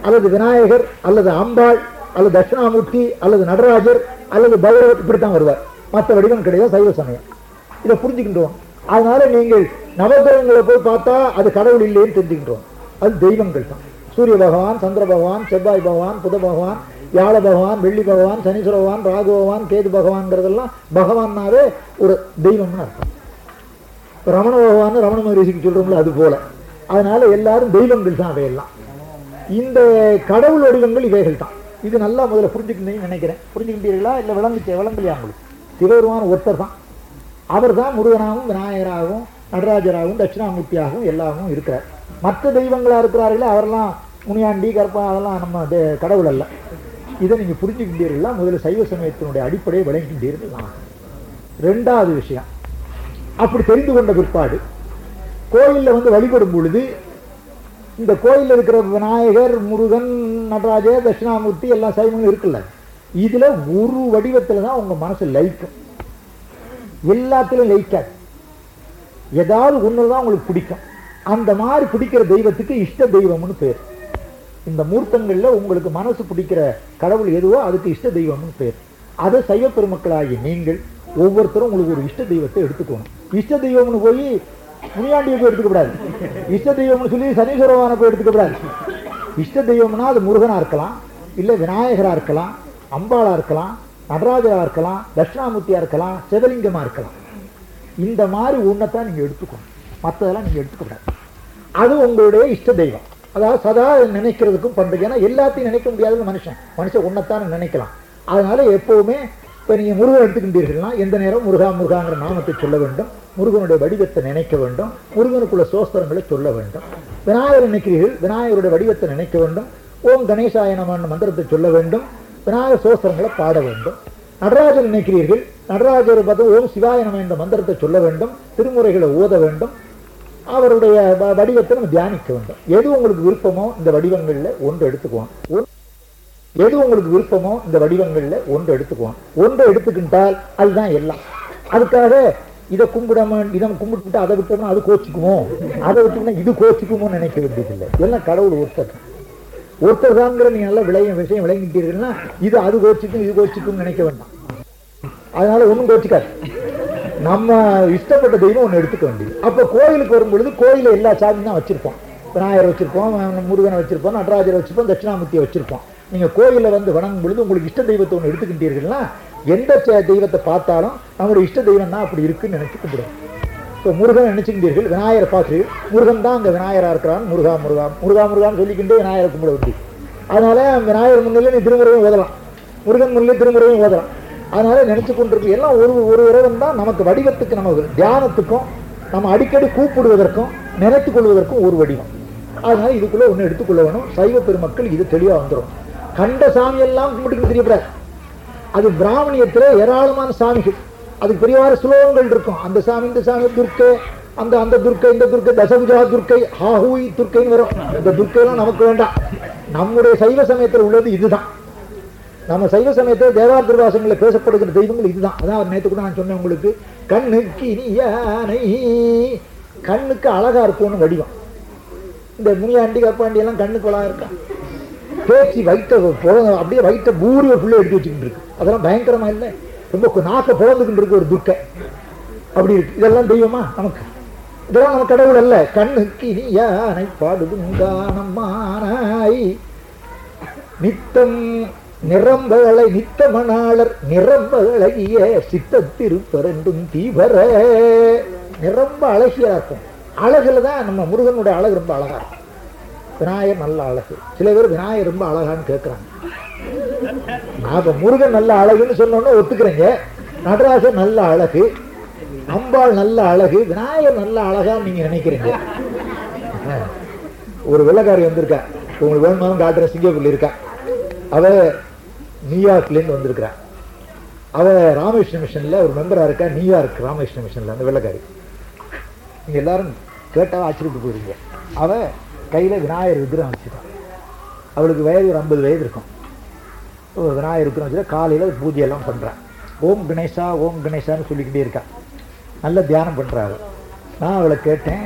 அல்லது விநாயகர் அல்லது அம்பாள் அல்லது தட்சிணாமூர்த்தி அல்லது நடராஜர் அல்லது பகவத் இப்படித்தான் வருவார். மற்ற வடிவம் கிடையாது சைவ சமயம். இதை புரிஞ்சுக்கின்றோம். அதனால நீங்கள் நவகிரகங்களை போய் பார்த்தா அது கடவுள் இல்லைன்னு தெரிஞ்சுக்கின்றோம். அது தெய்வங்கள் தான். சூரிய பகவான் சந்திர பகவான் செவ்வாய் பகவான் புத பகவான் வியாழ பகவான் வெள்ளி பகவான் சனீஸ்வர பகவான் ராகு பகவான் கேது பகவான்ங்கிறதெல்லாம் பகவான்னாவே ஒரு தெய்வம்னு அர்த்தம். ரமண பகவான் ரமண மகரிஷிக்கு சொல்றோம்ல அது போல. அதனால எல்லாரும் தெய்வங்கள் தான் அவையெல்லாம். இந்த கடவுள் வடிவங்கள் இவைகள் தான். இது நல்லா முதல்ல புரிஞ்சுக்கிட்டீங்கன்னு நினைக்கிறேன். புரிஞ்சுக்கிட்டீர்களா? இல்லை விளங்குச்சே விளங்கலையா உங்களுக்கு? சிவபெருமான ஒருத்தர் தான். அவர் தான் முருகனாகவும் விநாயகராகவும் நடராஜராகவும் தட்சிணாமூர்த்தியாகவும் எல்லாமும் இருக்கிறார். மற்ற தெய்வங்களாக இருக்கிறார்களே அவரெல்லாம் முனியாண்டி கற்பா அதெல்லாம் நம்ம கடவுள் அல்ல. இதை நீங்கள் புரிஞ்சுக்கிட்டீர்களா முதல்ல சைவ சமயத்தினுடைய அடிப்படையை விளங்கிக்கிட்டீர்கள். ரெண்டாவது விஷயம். அப்படி தெரிந்து கொண்ட பிற்பாடு கோயிலில் வந்து வழிபடும் பொழுது இந்த கோயிலில் இருக்கிற விநாயகர் முருகன் நடராஜர் தட்சிணாமூர்த்தி எல்லாம் சைவங்களும் இருக்குல்ல. இதுல ஒரு வடிவத்தில் தான் உங்க மனசு லைக்கும் எல்லாத்திலும் லைக்காது ஏதாவது ஒன்று தான் உங்களுக்கு பிடிக்கும். அந்த மாதிரி பிடிக்கிற தெய்வத்துக்கு இஷ்ட தெய்வம்னு பேர். இந்த மூர்த்தங்கள்ல உங்களுக்கு மனசு பிடிக்கிற கடவுள் எதுவோ அதுக்கு இஷ்ட தெய்வம்னு பேர். அதை சைவ பெருமக்களாகி நீங்கள் ஒவ்வொருத்தரும் உங்களுக்கு ஒரு இஷ்ட தெய்வத்தை எடுத்துக்கணும். இஷ்ட தெய்வம்னு போய் முனியாண்டியை போய் எடுத்துக்கூடாது இஷ்ட தெய்வம்னு சொல்லி சனீஸ்வரவான போய் எடுத்துக்கூடாது இஷ்ட தெய்வம்னா அது முருகனா இருக்கலாம் இல்ல விநாயகரா இருக்கலாம் அம்பாளா இருக்கலாம் நடராஜரா இருக்கலாம் தட்சிணாமூர்த்தியாக இருக்கலாம் சிவலிங்கமா இருக்கலாம். இந்த மாதிரி ஒன்றைத்தான் நீங்க எடுத்துக்கணும். மற்றதெல்லாம் நீங்க எடுத்துக்கூடாது அது உங்களுடைய இஷ்ட தெய்வம். அதாவது சதா நினைக்கிறதுக்கும் பண்றீங்க ஏன்னா எல்லாத்தையும் நினைக்க முடியாதுன்னு மனுஷன். மனுஷன் ஒன்றைத்தான் நினைக்கலாம். அதனால எப்பவுமே இப்போ நீங்கள் முருகன் எடுத்துக்கிட்டீர்கள்னா எந்த நேரம் முருகா முருகாங்கிற நாமத்தை சொல்ல வேண்டும். முருகனுடைய வடிவத்தை நினைக்க வேண்டும். முருகனுக்குள்ள சோஸ்திரங்களை சொல்ல வேண்டும். விநாயகர் நினைக்கிறீர்கள் விநாயகருடைய வடிவத்தை நினைக்க வேண்டும். ஓம் கணேசாயனமான மந்திரத்தை சொல்ல வேண்டும். விநாயகர் சோஸ்திரங்களை பாட வேண்டும். நடராஜர் நினைக்கிறீர்கள் நடராஜர் பார்த்து ஓம் சிவாயனம் என்ற மந்திரத்தை சொல்ல வேண்டும். திருமுறைகளை ஓத வேண்டும். அவருடைய வடிவத்தை நம்ம தியானிக்க வேண்டும். எது உங்களுக்கு விருப்பமோ இந்த வடிவங்கள்ல ஒன்று எடுத்துக்குவோம். எது உங்களுக்கு விருப்பமோ இந்த வடிவங்கள்ல ஒன்று எடுத்துக்குவோம். ஒன்று எடுத்துக்கிட்டால் அதுதான் எல்லாம். அதுக்காக இதை கும்பிடாம இதை கும்பிட்டு அதை விட்டோம்னா அது கோச்சிக்குமோ? அதை விட்டோம்னா இது கோச்சிக்குமோ நினைக்க வேண்டியதில்லை. எல்லாம் கடவுள் ஒருத்தர். ஒருத்தர் தாங்கிற நீ நல்ல விளைய விஷயம் விளங்கிட்டீர்கள்னா இது அது கோச்சிக்கும் இது கோச்சிக்கும் நினைக்க வேண்டாம். அதனால ஒன்றும் கோச்சிக்காது. நம்ம இஷ்டப்பட்ட தெய்வம் ஒன்று எடுத்துக்க வேண்டியது. அப்போ கோயிலுக்கு வரும்பொழுது கோயிலில் எல்லா சாமியும் தான் வச்சுருப்போம். விநாயகர் வச்சுருப்போம் முருகனை வச்சுருப்போம் நடராஜரை வச்சுருப்போம் தட்சிணாமூர்த்தியை வச்சுருப்போம். நீங்கள் கோயிலில் வந்து வணங்கும் பொழுது உங்களுக்கு இஷ்ட தெய்வத்தை ஒன்று எடுத்துக்கிட்டீர்கள்னா எந்த தெய்வத்தை பார்த்தாலும் நம்மளுடைய இஷ்ட தெய்வம் தான் அப்படி இருக்குன்னு நினச்சி கும்பிடுவோம். இப்போ முருகன் நினச்சிக்கிட்டீர்கள் விநாயகரை பார்க்குறீர்கள். முருகன் தான் அங்கே விநாயகரா இருக்கிறான். முருகா முருகா முருகா முருகான்னு சொல்லிக்கிட்டே விநாயகரை கும்பிட வேண்டி அதனால் விநாயகர் முன்னிலே நீ திருமுறையும் ஓதலாம். முருகன் முன்னிலே திருமுறையும் ஓதலாம். அதனால நினைச்சு கொண்டிருக்கு எல்லாம் ஒரு ஒரு உறவன் தான் நமக்கு வடிவத்துக்கு நம்ம தியானத்துக்கும் நம்ம அடிக்கடி கூப்பிடுவதற்கும் நினைத்துக் கொள்வதற்கும் ஒரு வடிவம். அதனால இதுக்குள்ள ஒண்ணு எடுத்துக்கொள்ள வேணும். சைவ பெருமக்கள் இது தெளிவா வந்துடும் கண்ட சாமி எல்லாம் கும்பிட்டு தெரியப்படாது. அது பிராமணியத்துல ஏராளமான சாமிகள். அதுக்கு பெரியவாறு சுலோகங்கள் இருக்கும். அந்த சாமி இந்த சாமி துர்க்கை அந்த அந்த துர்க்கை இந்த துர்க்கை தசபுஜா துர்க்கை ஹாஹூய் துர்க்கைன்னு வரும். இந்த துர்க்கைலாம் நமக்கு வேண்டாம். நம்முடைய சைவ சமயத்தில் உள்ளது இதுதான். நம்ம சைவ சமயத்தில் தேவார திருவாசங்களில் பேசப்படுகிற தெய்வங்கள் இதுதான். அதான் நேற்று கூட நான் சொன்னேன் உங்களுக்கு. கண்ணுக்கு இனியானை கண்ணுக்கு அழகா இருக்கும்னு வடிவம். இந்த முனியாண்டி கப்பாண்டி எல்லாம் கண்ணுக்கு அழகா இருக்கா? பேச்சு வயிற்ற புல- அப்படியே வைத்த பூரிய ஒரு புள்ள எடுத்து வச்சுக்கிட்டு இருக்கு. அதெல்லாம் பயங்கரமா இல்லை. ரொம்ப கு- நாக்க இருக்கு ஒரு துர்க்கை. அப்படி இருக்கு. இதெல்லாம் தெய்வமா? நமக்கு. இதெல்லாம் நம்ம கடவுள் அல்ல. கண்ணுக்கு இனி யானை பாடுதுங்கானம்மானாய் நித்தம் நிரம்பகளை நித்தமணாளர் நிரம்பழகிய சித்தத்திருப்பரெண்டும் தீவர. நிரம்ப அழகியா இருக்கும் அழகுல தான் நம்ம முருகனுடைய அழகு ரொம்ப அழகா இருக்கும். விநாயகர் நல்ல அழகு. சில பேர் விநாயகர் ரொம்ப அழகான்னு கேட்குறாங்க நான் முருகன் நல்ல அழகுன்னு சொன்னோன்னே ஒத்துக்கிறேங்க. நடராஜன் நல்ல அழகு. அம்பாள் நல்ல அழகு. விநாயகர் நல்ல அழகான்னு நீங்க நினைக்கிறீங்க. ஒரு வெள்ளக்காரி வந்திருக்கா. உங்களுக்கு வேணுமாலும் காட்டுற சிங்கப்பூர்ல இருக்கா. அவ நியூயார்க்லேருந்து வந்திருக்கிறான் அவள் ராமகிருஷ்ண மிஷனில் ஒரு மெம்பராக இருக்கா? நியூயார்க் ராமகிருஷ்ண மிஷனில் அந்த வெள்ளக்காரி. நீங்கள் எல்லாரும் கேட்டால் ஆச்சரியப்பட்டு போயிருங்க அவள் கையில் விநாயகர் விக்கிரம் வச்சுட்டான் அவளுக்கு வயது ஒரு ஐம்பது வயது இருக்கும். ஒரு விநாயகர் விக்கிரம் வச்சுட்டா காலையில் பூஜை எல்லாம் ஓம் கணேஷா ஓம் கணேஷான்னு சொல்லிக்கிட்டே இருக்கான் நல்ல தியானம் பண்ணுறாரு நான் அவளை கேட்டேன்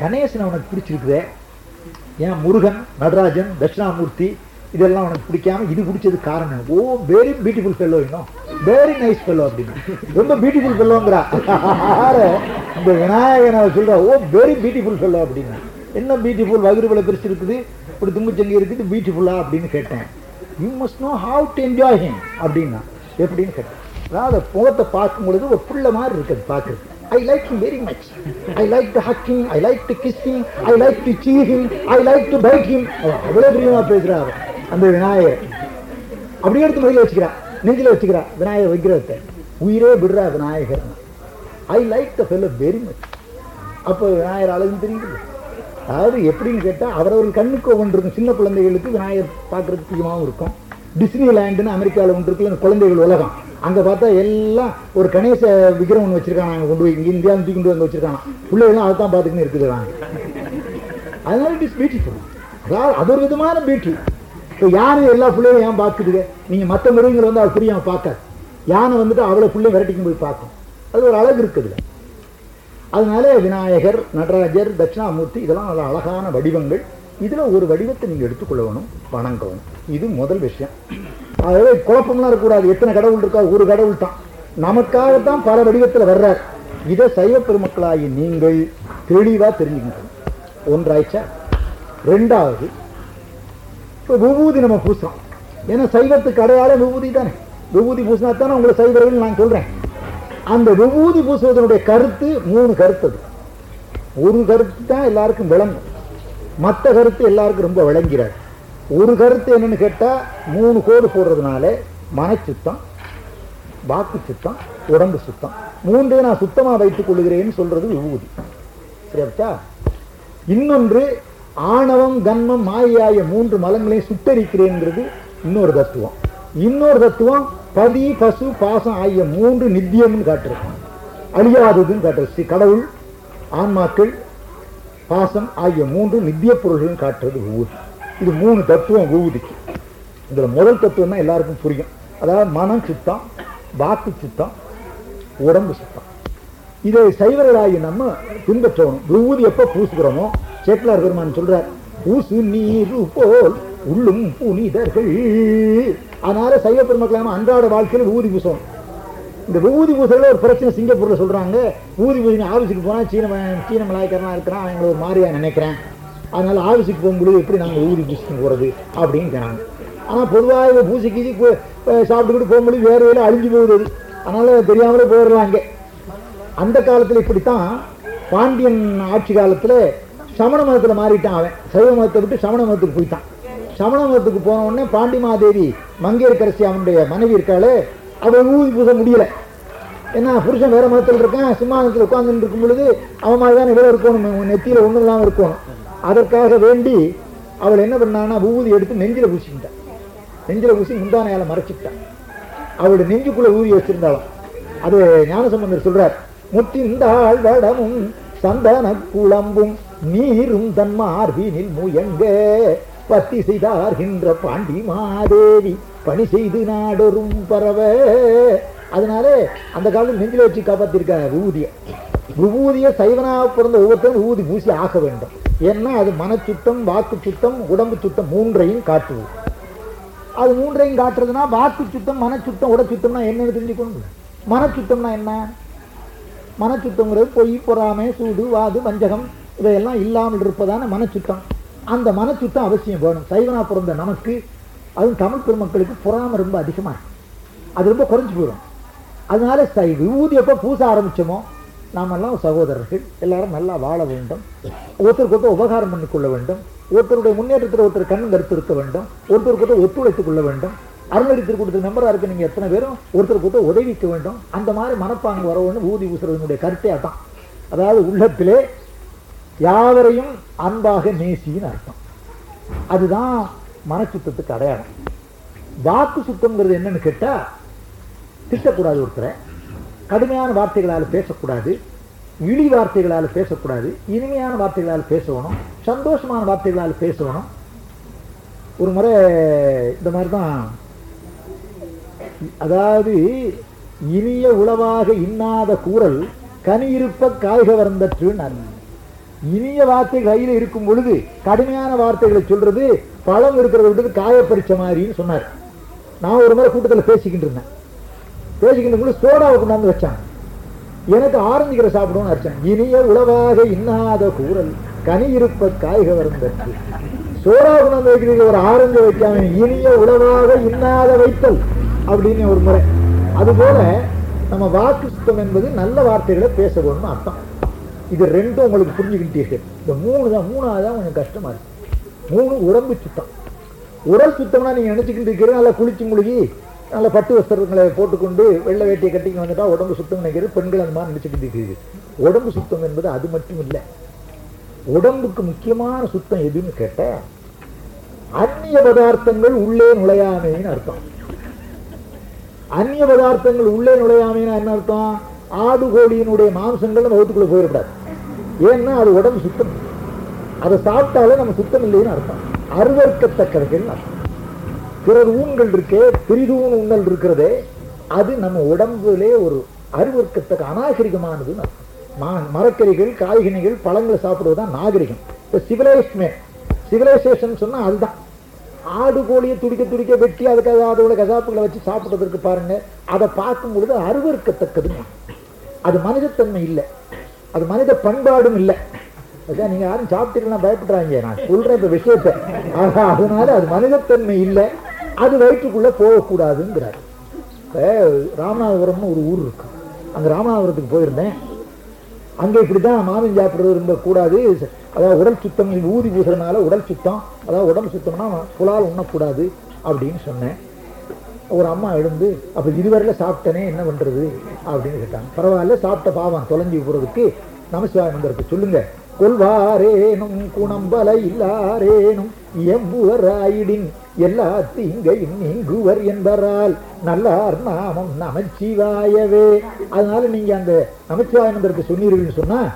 கணேசன் அவனுக்கு பிடிச்சிருக்குதே. ஏன் முருகன் நடராஜன் தட்சிணாமூர்த்தி இதெல்லாம் உனக்கு பிடிக்காம இது பிடிச்சது காரணம் ஓ வெரி பியூட்டிஃபுல் ஃபெல்லோ இன்னும் வெரி நைஸ் ஃபெல்லோ அப்படின்னு. ரொம்ப பியூட்டிஃபுல் ஃபெல்லோங்கிறா இந்த விநாயகனை சொல்ற ஓ வெரி பியூட்டிஃபுல் ஃபெல்லோ அப்படின்னு. என்ன பியூட்டிஃபுல் வகுறுபல பிரிச்சு இருக்குது இப்படி தும்புச்சங்கி இருக்குது பியூட்டிஃபுல்லா அப்படின்னு கேட்டேன். You must know how to enjoy him அப்படின்னா. எப்படின்னு கேட்டேன். அதாவது முகத்தை பார்க்கும் பொழுது ஒரு புள்ள மாதிரி இருக்குது பார்க்குறது. I like him very much I like to hug I like to kiss I like to see him I like to bike him அவ்வளோ பிரியமாக பேசுகிறாரு அந்த விநாயகர். அப்படியே எடுத்து முதல்ல வச்சுக்கிறா நெஞ்சில வச்சுக்கிறா விநாயகர் விக்கிரகத்தை. உயிரே விடுறா Vinayagar. I like the fellow very much அப்போ விநாயகர் அழகுன்னு தெரியுது. அதாவது எப்படின்னு கேட்டால் அவரவர்கள் கண்ணுக்கு ஒன்று இருக்கும் சின்ன குழந்தைகளுக்கு விநாயகர் பார்க்கறதுக்கு பிரியமாகவும் இருக்கும். டிஸ்னி லேண்டுன்னு அமெரிக்காவில் ஒன்று இருக்குல்ல அந்த குழந்தைகள் உலகம். அங்கே பார்த்தா எல்லாம் ஒரு கணேச விக்கிரம் ஒன்று வச்சிருக்காங்க அங்கே கொண்டு போய் இங்கே இந்தியா தூக்கி கொண்டு வந்து வச்சுருக்காங்க. பிள்ளைகளும் அதை தான் பார்த்துக்கின்னு இருக்குது அதனால இட் இஸ் பியூட்டிஃபுல் அதாவது அது ஒரு விதமான பியூட்டி இப்போ யானை எல்லா பிள்ளைகளும் ஏன் பார்க்குதுங்க நீங்கள் மற்ற மிருகங்கள் வந்து அவள் புரியாமல் பார்க்காது யானை வந்துட்டு அவ்வளோ பிள்ளை விரட்டிக்கும் போய் பார்க்கும். அது ஒரு அழகு இருக்குதுல அதனால விநாயகர் நடராஜர் தட்சிணாமூர்த்தி இதெல்லாம் நல்ல அழகான வடிவங்கள். இதுல ஒரு வடிவத்தை நீங்க எடுத்துக்கொள்ளணும் வணங்கணும். இது முதல் விஷயம். அதாவது குழப்பம்லாம் இருக்கக்கூடாது. எத்தனை கடவுள் இருக்கா? ஒரு கடவுள் தான். நமக்காகத்தான் பல வடிவத்துல வர்றார். இதை சைவ பெருமக்களாகி நீங்கள் தெளிவா தெரிஞ்சுக்கணும். ஒன்றாய்ச்சா ரெண்டாவது இப்போ விபூதி நம்ம பூசுறோம். ஏன்னா சைவத்துக்கு அடையாளம் விபூதி தானே. விபூதி பூசினா தானே உங்களை சைவர்கள் நான் சொல்றேன். அந்த விபூதி பூசுவதனுடைய கருத்து மூணு கருத்து அது. ஒரு கருத்து தான் எல்லாருக்கும் விளங்கும். மற்ற கருத்து எல்லாருக்கும் ரொம்ப விளங்கிறார். ஒரு கருத்து என்னன்னு கேட்டா மூணு கோடு போடுறதுனால மனச்சுத்தம் வாக்கு சுத்தம் உடம்பு சுத்தம். மூன்றே நான் சுத்தமா வைத்துக் கொள்கிறேன்னு சொல்றது விபூதி. சரியாச்சா இன்னொன்று ஆணவம் கன்மம் மாயாய மூன்று மலங்களையும் சுட்டரிக்கிறேங்கிறது இன்னொரு தத்துவம். இன்னொரு தத்துவம் பதி பசு பாசம் ஆகிய மூன்று நித்தியம்னு காட்டுறது அழியாததுன்னு காட்டுறது. ஸ்ரீ கடவுள் ஆன்மாக்கள் பாசம் ஆகிய மூன்று நித்திய பொருள்கள் காட்டுறது ஊதி. இது மூணு தத்துவம் ஊதிக்கு. இதுல முதல் தத்துவம் தான் எல்லாருக்கும் புரியும். அதாவது மனம் சுத்தம் வாக்கு சுத்தம் உடம்பு சுத்தம். இதை சைவர்களாகி நம்ம பின்பற்றணும். விபூதி எப்போ பூசுகிறோமோ சேக்கலார் பெருமான் சொல்றார் ஊசு நீரு போல் உள்ளும் புனிதர்கள். அதனால சைவ பெருமக்கள் அன்றாட வாழ்க்கையில் ஊதி பூசணும். இந்த ஊதி பூசல ஒரு பிரச்சனை சிங்கப்பூர்ல சொல்றாங்க. ஊதி பூசணி ஆபீஸுக்கு போனா சீன சீன மலாய்க்காரனா இருக்கிறான் அவங்களை ஒரு மாதிரியா நினைக்கிறேன். அதனால ஆபீஸுக்கு போகும்போது எப்படி நாங்கள் ஊதி பூசிட்டு போறது அப்படின்னு கேறாங்க ஆனால் பொதுவாக இவ பூசிக்கு சாப்பிட்டுக்கிட்டு போகும்போது வேறு வேலை அழிஞ்சு போகுது அதனால் அதனால தெரியாமலே போயிடலாம் அங்கே அந்த காலத்தில் இப்படித்தான் பாண்டியன் ஆட்சி காலத்தில் சமண மதத்தில் மாறிட்டான் அவன். சைவ மதத்தை விட்டு சமண மதத்துக்கு போயிட்டான். சமண மதத்துக்கு போன உடனே பாண்டிமாதேவி மங்கையர்கரசி அவனுடைய மனைவி இருக்காளே அவள் ஊதி பூச முடியல. ஏன்னா புருஷன் வேற மதத்தில் இருக்கான் சிம்மாசனத்தில் உட்காந்துட்டு இருக்கும் பொழுது அவன் மாதிரி தான் இவ்வளோ இருக்கணும் நெத்தியில் ஒன்றும் இல்லாமல் இருக்கணும். அதற்காக வேண்டி அவள் என்ன பண்ணான்னா ஊதி எடுத்து நெஞ்சில் பூசிக்கிட்டான் நெஞ்சில் பூசி முந்தானையால் மறைச்சிக்கிட்டான் அவளுடைய நெஞ்சுக்குள்ள ஊதி வச்சிருந்தாலும் அது ஞானசம்பந்தர் சொல்றார் முத்திந்தாள் வடமும் சந்தன குழம்பும் நீரும் தன் மார்பினில் முயங்க பத்தி செய்தார்கின்ற பாண்டி மாதேவி பணி செய்து நாடொரும் பரவ. அதனால அந்த காலத்தில் நெஞ்சில வச்சு காப்பாத்திருக்காங்க விபூதிய ஊதிய சைவனாக பிறந்த ஒவ்வொருத்தரும் விபூதி பூசி ஆக வேண்டும். ஏன்னா அது மனச்சுத்தம் வாக்கு சுத்தம் உடம்பு சுத்தம் மூன்றையும் காட்டுவது அது மூன்றையும் காட்டுறதுனா வாக்கு சுத்தம் மனச்சுத்தம் உட சுத்தம்னா என்னன்னு தெரிஞ்சுக்கணும் மனச்சுத்தம்னா என்ன? மனச்சுத்தம்ங்கிறது பொய் பொறாமை சூடு வாது வஞ்சகம். இதையெல்லாம் இல்லாமல் இருப்பதான மனச்சுத்தம். அந்த மனச்சுத்தம் அவசியம் வேணும். சைவனா பிறந்த நமக்கு அதுவும் தமிழ் பெருமக்களுக்கு பொறாமை ரொம்ப அதிகமா இருக்கும் அது ரொம்ப குறைஞ்சு போயிடும். அதனால சை விபூதி எப்போ பூச ஆரம்பிச்சோமோ நாமெல்லாம் சகோதரர்கள் எல்லாரும் நல்லா வாழ வேண்டும். ஒருத்தருக்கு ஒருத்தர் உபகாரம் பண்ணிக்கொள்ள வேண்டும். ஒருத்தருடைய முன்னேற்றத்தில் ஒருத்தர் கண் கருத்து இருக்க வேண்டும். ஒருத்தருக்கு ஒருத்தர் ஒத்துழைத்துக் கொள்ள வேண்டும். அருணடித்து கொடுத்த மெம்பராக இருக்க நீங்க எத்தனை பேரும் ஒருத்தருக்கு ஒருத்தர் உதவிக்க வேண்டும். அந்த மாதிரி மனப்பாங்கு வரவுன்னு ஊதி ஊசுறதுனுடைய கருத்தே அதான். அதாவது உள்ளத்திலே யாவரையும் அன்பாக நேசின்னு அர்த்தம். அதுதான் மனச்சுத்தத்துக்கு அடையாளம். வாக்கு சுத்தம்ங்கிறது என்னன்னு கேட்டா திட்டக்கூடாது ஒருத்தரை. கடுமையான வார்த்தைகளால் பேசக்கூடாது. இழி வார்த்தைகளால் பேசக்கூடாது. இனிமையான வார்த்தைகளால் பேசணும். சந்தோஷமான வார்த்தைகளால் பேசணும். ஒரு முறை இந்த மாதிரி தான் அதாவது இனிய உளவாக இன்னாத கூறல் கனி இருப்ப காய்க வந்தற்றுன்னு இனிய வார்த்தை கையில் இருக்கும் பொழுது கடுமையான வார்த்தைகளை சொல்றது பழம் இருக்கிறத விட்டு காய பறிச்ச மாதிரின்னு சொன்னார். நான் ஒரு முறை கூட்டத்தில் பேசிக்கிட்டு இருந்தேன். பேசிக்கிட்டு பொழுது சோடாவை கொண்டாந்து வச்சாங்க. எனக்கு ஆரஞ்சுக்கிற சாப்பிடுவோம்னு அர்த்தம் இனிய உளவாக இன்னாத கூறல் கனி இருப்ப காய்க வருந்தற்கு சோடா கொண்டாந்து வைக்கிறீங்க ஒரு ஆரஞ்சு வைக்காம இனிய உளவாக இன்னாத வைத்தல் அப்படின்னு ஒரு முறை. அதுபோல நம்ம வாக்கு சுத்தம் என்பது நல்ல வார்த்தைகளை பேச வேணும்னு அர்த்தம். இது ரெண்டும் உங்களுக்கு புரிஞ்சுக்கிட்டீர்கள் இந்த மூணு தான் மூணாவது தான் கொஞ்சம் கஷ்டமா இருக்கு. மூணு உடம்பு சுத்தம். உடல் சுத்தம்னா நீங்க நினைச்சுக்கிட்டு இருக்கிற நல்லா குளிச்சு முழுகி நல்ல பட்டு வஸ்திரங்களை போட்டுக்கொண்டு வெள்ளை வேட்டியை கட்டிங்க வந்துட்டா உடம்பு சுத்தம் நினைக்கிறது பெண்கள் அந்த மாதிரி நினைச்சுக்கிட்டு இருக்கிறீர்கள் உடம்பு சுத்தம் என்பது அது மட்டும் இல்லை. உடம்புக்கு முக்கியமான சுத்தம் எதுன்னு கேட்டா அந்நிய பதார்த்தங்கள் உள்ளே நுழையாமைன்னு அர்த்தம். அந்நிய பதார்த்தங்கள் உள்ளே நுழையாமைன்னு என்ன அர்த்தம்? ஆடு கோழியினுடைய மாம்சங்கள் நம்ம வகுத்துக்குள்ள போயிடக்கூடாது. ஏன்னா அது உடம்பு சுத்தம். அதை சாப்பிட்டாலே நம்ம சுத்தம் இல்லைன்னு அர்த்தம். அருவறுக்கத்தக்கவைகள் அர்த்தம். பிறர் ஊன்கள் இருக்கே பிரிதூன் உண்ணல் இருக்கிறதே அது நம்ம உடம்புலே ஒரு அருவறுக்கத்தக்க அநாகரிகமானதுன்னு அர்த்தம். மா மரக்கறிகள் காய்கனிகள் பழங்களை சாப்பிடுவதுதான் நாகரிகம். இப்போ சிவிலைஸ்மே சிவிலைசேஷன் சொன்னா அதுதான். ஆடு கோழியை துடிக்க துடிக்க வெட்டி அதுக்காக அதோட கசாப்புகளை வச்சு சாப்பிட்றதுக்கு பாருங்க. அதை பார்க்கும் பொழுது அருவறுக்கத்தக்கதுன்னு அது மனிதத்தன்மை இல்லை. அது மனித பண்பாடும் இல்லை. அதான் நீங்க யாரும் சாப்பிட்டீங்கன்னா பயப்படுறாங்க. நான் சொல்ற இந்த விஷயத்தை. ஆனா அதனால அது மனிதத்தன்மை இல்லை. அது வயிற்றுக்குள்ள போகக்கூடாதுங்கிறார். இப்போ ராமநாதபுரம்னு ஒரு ஊர் இருக்கு. அங்கே ராமநாதபுரத்துக்கு போயிருந்தேன். அங்கே இப்படிதான் மாதம் சாப்பிடுறது ரொம்ப கூடாது. அதாவது உடல் சுத்தம் ஊதி பூசுறதுனால உடல் சுத்தம். அதாவது உடம்பு சுத்தம்னா புலால் உண்ணக்கூடாது அப்படின்னு சொன்னேன். ஒரு அம்மா எழுந்து அப்போ இதுவரையில சாப்பிட்டனே என்ன பண்றது? அப்படின்னு கேட்டாங்க. பரவாயில்ல சாப்பிட்ட பாவம் தொலைஞ்சி போறதுக்கு நமசிவாய மந்திரத்தை சொல்லுங்க. கொள்வாரேனும் குணம்பல இல்லாரேனும் எம்புவராயிடின் எல்லா தீங்கையும் நீங்குவர் என்பரால் நல்லார் நாமம் நமச்சிவாயவே. அதனால நீங்க அந்த நமச்சிவாய மந்திரத்தை சொன்னீர்கள்னு சொன்னா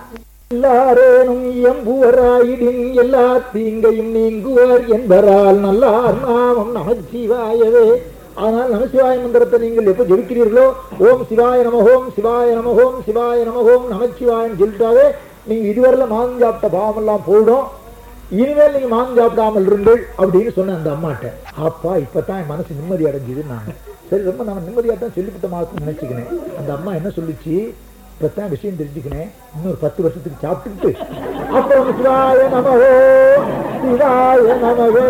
எல்லாரேனும் எம்புவராயிடின் எல்லா தீங்கையும் நீங்குவர் என்பரால் நல்லார் நாமம் நமச்சிவாயவே. ஆனால் நமசிவாய மந்திரத்தை நீங்கள் எப்போ ஜெபிக்கிறீர்களோ ஓம் சிவாய நமகோம் சிவாய நமஹோம் சிவாய நமஹோம் நமச்சிவாயன்னு சொல்லிட்டாவே நீங்க இதுவரையில மாதம் சாப்பிட்ட பாவம் போயிடும். இனிமேல் நீங்க மாதம் சாப்பிடாமல் இருங்கள் அப்படின்னு சொன்ன அந்த அம்மாட்ட. அப்பா இப்பதான் என் மனசு நிம்மதி அடைஞ்சுது நான் சரி ரொம்ப நம்ம நிம்மதியாக தான் சொல்லிவிட்டமாக்கும் நினச்சிக்கினேன் அந்த அம்மா என்ன சொல்லிச்சு? இப்பதான் விஷயம் தெரிஞ்சுக்கினேன் இன்னொரு பத்து வருஷத்துக்கு சாப்பிட்டுட்டு அப்புறம் சிவாய நமவோ சிவாய நமவோ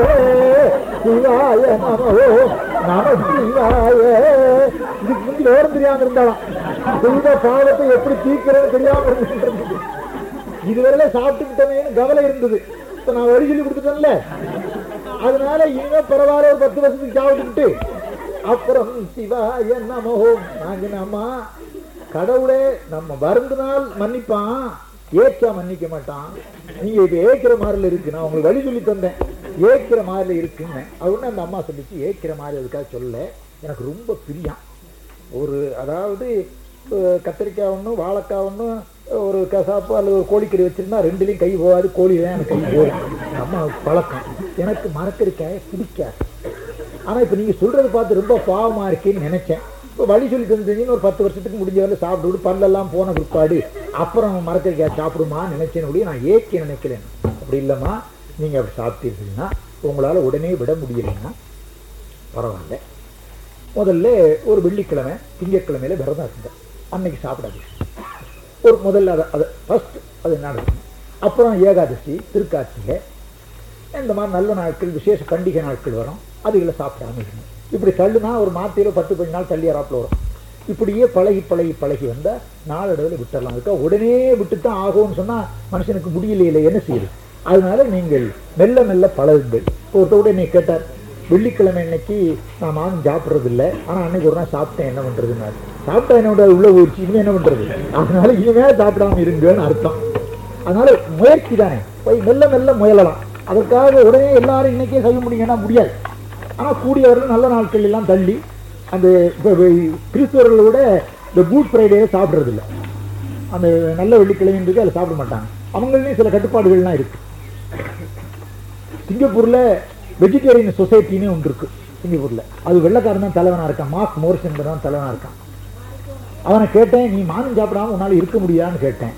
சிவாய நமவோ நம சிவாய. இதுக்கு முந்தி விவரம் தெரியாம இருந்தாலும். இந்த பாவத்தை எப்படி தீக்கிறது தெரியாம இருந்துட்டு இதுவரையில சாப்பிட்டுக்கிட்டமேனு கவலை இருந்தது. இப்ப நான் வழி சொல்லி கொடுத்துட்டேன்ல. அதனால இனிமே பரவாயில்ல ஒரு பத்து வருஷத்துக்கு சாப்பிட்டுக்கிட்டு அப்புறம் சிவாய நமஹோ நாங்க அம்மா கடவுளே நம்ம வருந்தினால் மன்னிப்பான் ஏற்றா மன்னிக்க மாட்டான். நீங்க இது ஏக்கிற மாதிரில இருக்கு நான் உங்களுக்கு வழி சொல்லி தந்தேன். ஏக்கிற மாதிரில இருக்குன்னு. அவனு அந்த அம்மா சொல்லிச்சு ஏக்கிற மாதிரி அதுக்காக சொல்ல. எனக்கு ரொம்ப பிரியம். ஒரு அதாவது கத்திரிக்காய் ஒன்றும் வாழைக்காய் ஒன்றும் ஒரு கசாப்பு அல்லது ஒரு கோழிக்கறி வச்சிருந்தா ரெண்டுலையும் கை போகாது கோழி தான் எனக்கு கை போகும். அம்மா பழக்கம். எனக்கு மரக்கறிக்காயை பிடிக்காது. ஆனா இப்ப நீங்க சொல்றது பார்த்து ரொம்ப பாவமா இருக்கேன்னு நினைச்சேன். இப்போ வழி சொல்லி தந்துட்டீங்கன்னு ஒரு பத்து வருஷத்துக்கு முடிஞ்ச வரல சாப்பிட்டு விட்டு பல்லெல்லாம் போன பிற்பாடு. அப்புறம் மரக்கறிக்காய் சாப்பிடுமா நினைச்சேன் அப்படியே நான் ஏக்கி நினைக்கிறேன் அப்படி இல்லைம்மா நீங்க அப்படி சாப்பிட்டீங்கன்னா உங்களால உடனே விட முடியலைன்னா பரவாயில்ல. முதல்ல ஒரு வெள்ளிக்கிழமை திங்கட்கிழமையில விரதம் இருந்தேன் அன்னைக்கு சாப்பிடாது. ஒரு முதல்ல அதை அதை ஃபஸ்ட் அது நடக்கும்? அப்புறம் ஏகாதசி திருக்காட்சியில் இந்த மாதிரி நல்ல நாட்கள் விசேஷ பண்டிகை நாட்கள் வரும். அதுகளை சாப்பிடாமல் இருக்கணும் இப்படி தள்ளுனா ஒரு மாத்திரையில் பத்து கொஞ்ச நாள் தள்ளி வராப்புல வரும். இப்படியே பழகி பழகி பழகி வந்தால் நாளடைவில் விட்டுடலாம் இருக்கா உடனே விட்டுத்தான் ஆகும்னு சொன்னா மனுஷனுக்கு முடியலையில என்ன செய்யுது? அதனால நீங்கள் மெல்ல மெல்ல பழகுங்கள். ஒருத்தோட என்னை கேட்டார் வெள்ளிக்கிழமை அன்னைக்கு நான் மாதம் சாப்பிட்றது இல்லை ஆனா அன்னைக்கு ஒரு நாள் சாப்பிட்டேன் என்ன பண்ணுறதுன்னா சாப்பிட்டா என்னோட உள்ள ஊர்ச்சி இனிமேல் என்ன பண்றது? அதனால இனிமேல் சாப்பிடாம இருங்கன்னு அர்த்தம். அதனால முயற்சி தானே. போய் மெல்ல மெல்ல முயலலாம். அதற்காக உடனே எல்லாரும் இன்னைக்கே செய்ய முடியுங்கன்னா முடியாது. ஆனா கூடியவர்கள் நல்ல நாட்கள் எல்லாம் தள்ளி அந்த கிறிஸ்தவர்களோட விட இந்த குட் ஃப்ரைடே சாப்பிட்றதில்ல. அந்த நல்ல வெள்ளிக்கிழமைன்றது அதில் சாப்பிட மாட்டாங்க. அவங்களையும் சில கட்டுப்பாடுகள்லாம் இருக்கு. சிங்கப்பூர்ல வெஜிடேரியன் சொசைட்டின்னு ஒன்று இருக்கு சிங்கப்பூர்ல. அது வெள்ளைக்காரன் தான் தலைவனா இருக்கான். மார்க் மோரிசன் தான் தலைவனா இருக்கான். அவனை கேட்டேன் நீ மாமன் சாப்பிடாம உன்னால இருக்க முடியான்னு கேட்டேன்.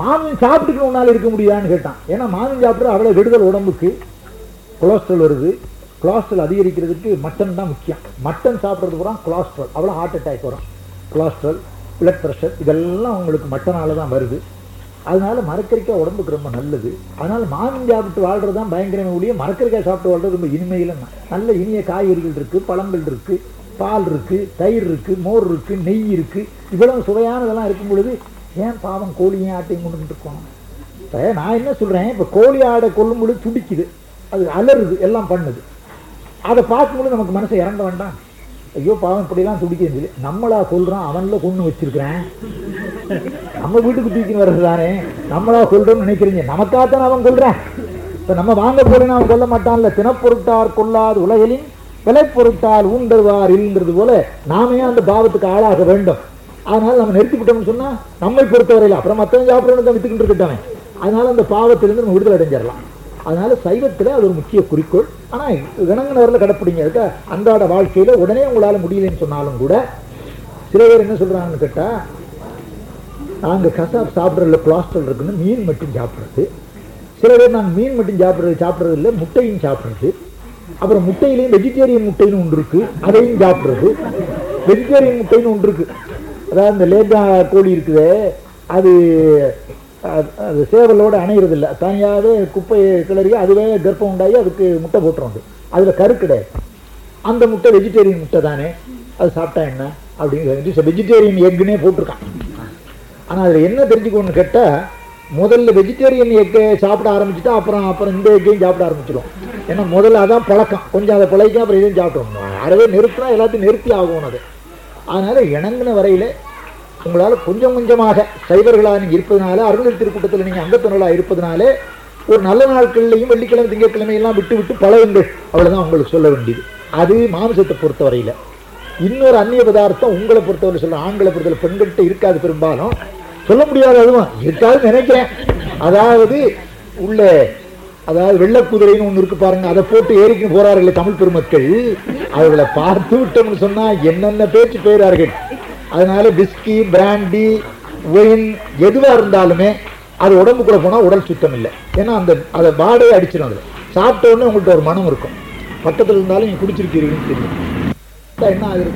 மாதம் சாப்பிட்டுக்கணும் உன்னால இருக்க முடியான்னு கேட்டான். ஏன்னா மாதம் சாப்பிட்ற அவ்வளவு கெடுதல் உடம்புக்கு கொலஸ்ட்ரால் வருது. கொலஸ்ட்ரால் அதிகரிக்கிறதுக்கு மட்டன் தான் முக்கியம். மட்டன் சாப்பிட்றது பூரா கொலாஸ்ட்ரல் அவ்வளோ ஹார்ட் அட்டாக் வரும். கொலாஸ்ட்ரல் பிளட் ப்ரெஷர் இதெல்லாம் உங்களுக்கு மட்டனால தான் வருது. அதனால மரக்கறிக்காய் உடம்புக்கு ரொம்ப நல்லது. அதனால் மாதம் சாப்பிட்டு வாழ்கிறது தான் பயங்கரமே ஒழிய மரக்கறிக்காய் சாப்பிட்டு வாழ்றது ரொம்ப இனிமையில் நல்ல இனிய காய்கறிகள் இருக்குது பழங்கள் இருக்குது பால் இருக்குது தயிர் இருக்குது மோர் இருக்குது நெய் இருக்குது இவ்வளவு சுவையானதெல்லாம் இருக்கும் பொழுது ஏன் பாவம் கோழியும் ஆட்டையும் கொண்டு இருக்கோம்? நான் என்ன சொல்கிறேன் இப்போ கோழி ஆடை கொள்ளும் பொழுது துடிக்குது. அது அலறுது. எல்லாம் பண்ணுது. அதை பார்க்கும்போது நமக்கு மனசை இறங்க வேண்டாம். ஐயோ பாவம் இப்படிலாம் துடிக்குதுன்னு சொல்லி நம்மளா சொல்கிறோம் அவன்ல கொண்டு வச்சிருக்கிறேன். நம்ம வீட்டுக்கு தூக்கின்னு வர்றது தானே. நம்மளா சொல்கிறோம்னு நினைக்கிறீங்க. நமக்காகத்தான் அவன் கொல்றான் இப்ப நம்ம வாங்க போறேன்னு அவன் கொல்ல மாட்டான்ல. தினப்பொருட்டார் கொள்ளாது உலகிலின் விலை பொருட்டால் ஊண்டருவார் இல்லைன்றது போல நாமே அந்த பாவத்துக்கு ஆளாக வேண்டும். அதனால நம்ம நிறுத்தி விட்டோம்னு சொன்னா நம்மை பொறுத்தவரையில் அப்புறம் மற்றவன் சாப்பிடணும் தான் வித்துக்கிட்டு இருக்கட்டவன். அதனால அந்த பாவத்திலிருந்து நம்ம விடுதலை அடைஞ்சிடலாம். அதனால சைவத்துல அது ஒரு முக்கிய குறிக்கோள். ஆனால் இணங்கினவரில் கடைப்பிடிங்க. அன்றாட வாழ்க்கையில் உடனே உங்களால் முடியலன்னு சொன்னாலும் கூட சில பேர் என்ன சொல்கிறாங்கன்னு கேட்டால் நாங்கள் கசாப் சாப்பிட்றதுல கொலாஸ்ட்ரல் இருக்குன்னு மீன் மட்டும் சாப்பிட்றது. சில பேர் நாங்கள் மீன் மட்டும் சாப்பிட்றது சாப்பிட்றது இல்லை முட்டையும் சாப்பிட்றது. அப்புறம் முட்டையிலையும் வெஜிடேரியன் முட்டைன்னு ஒன்று இருக்குது அதையும் சாப்பிட்றது. வெஜிடேரியன் முட்டைன்னு ஒன்று இருக்குது அதாவது இந்த லேகா கோழி இருக்குதே அது அது- சேவலோடு சேவலோட இல்லை தனியாகவே குப்பையை கிளறி அதுவே கர்ப்பம் உண்டாகி அதுக்கு முட்டை போட்டுரும் அதில் கரு கிடையாது. அந்த முட்டை வெஜிடேரியன் முட்டை தானே? அது சாப்பிட்டா என்ன? அப்படிங்கிற வெஜிடேரியன் எக்குன்னே போட்டிருக்கான். ஆனால் அதில் என்ன தெரிஞ்சுக்கணும்னு கேட்டால் முதல்ல வெஜிடேரியன் எக்கை சாப்பிட ஆரம்பிச்சுட்டா அப்புறம் அப்புறம் இந்த எக்கையும் சாப்பிட ஆரம்பிச்சிடும் ஏன்னா முதல்ல அதான் பழக்கம். கொஞ்சம் அதை பழகிக்கும் அப்புறம் இதையும் சாப்பிட்டோம் அறவே நிறுத்தினா எல்லாத்தையும் நிறுத்தி ஆகணும் அது. அதனால் இணங்கின வரையில் உங்களால் கொஞ்சம் கொஞ்சமாக சைவர்களாக நீங்கள் இருப்பதனால அருணர் திருக்கூட்டத்தில் நீங்கள் அங்கத்தினர்களாக இருப்பதனாலே ஒரு நல்ல நாட்கள்லையும் வெள்ளிக்கிழமை திங்கக்கிழமையெல்லாம் விட்டு விட்டு பழகுங்கள். அவ்வளவுதான் உங்களுக்கு சொல்ல வேண்டியது. அது மாமிசத்தை பொறுத்தவரையில். இன்னொரு அந்நிய பதார்த்தம் உங்களை பொறுத்தவரை சொல்ல ஆண்களை பொறுத்தவரை பெண்கள்கிட்ட இருக்காது பெரும்பாலும். சொல்ல முடியாது அதுவும் இருக்காதுன்னு நினைக்கிறேன். அதாவது உள்ள அதாவது வெள்ளக்குதிரைன்னு ஒன்று இருக்கு பாருங்க. அதை போட்டு ஏறிக்கு போறார்களே தமிழ் பெருமக்கள். அவர்களை பார்த்து விட்டோம்னு சொன்னா என்னென்ன பேச்சு போயிறார்கள் அதனால பிஸ்கி பிராண்டி ஒயின் எதுவா இருந்தாலுமே அது உடம்புக்குள்ள போனா உடல் சுத்தம் இல்லை. ஏன்னா அந்த அதை வாடகை அடிச்சிடும் அதில் சாப்பிட்ட உடனே உங்கள்கிட்ட ஒரு மனம் இருக்கும். பக்கத்துல இருந்தாலும் நீங்க குடிச்சிருக்கிறீங்கன்னு தெரியும். என்ன ஆகுது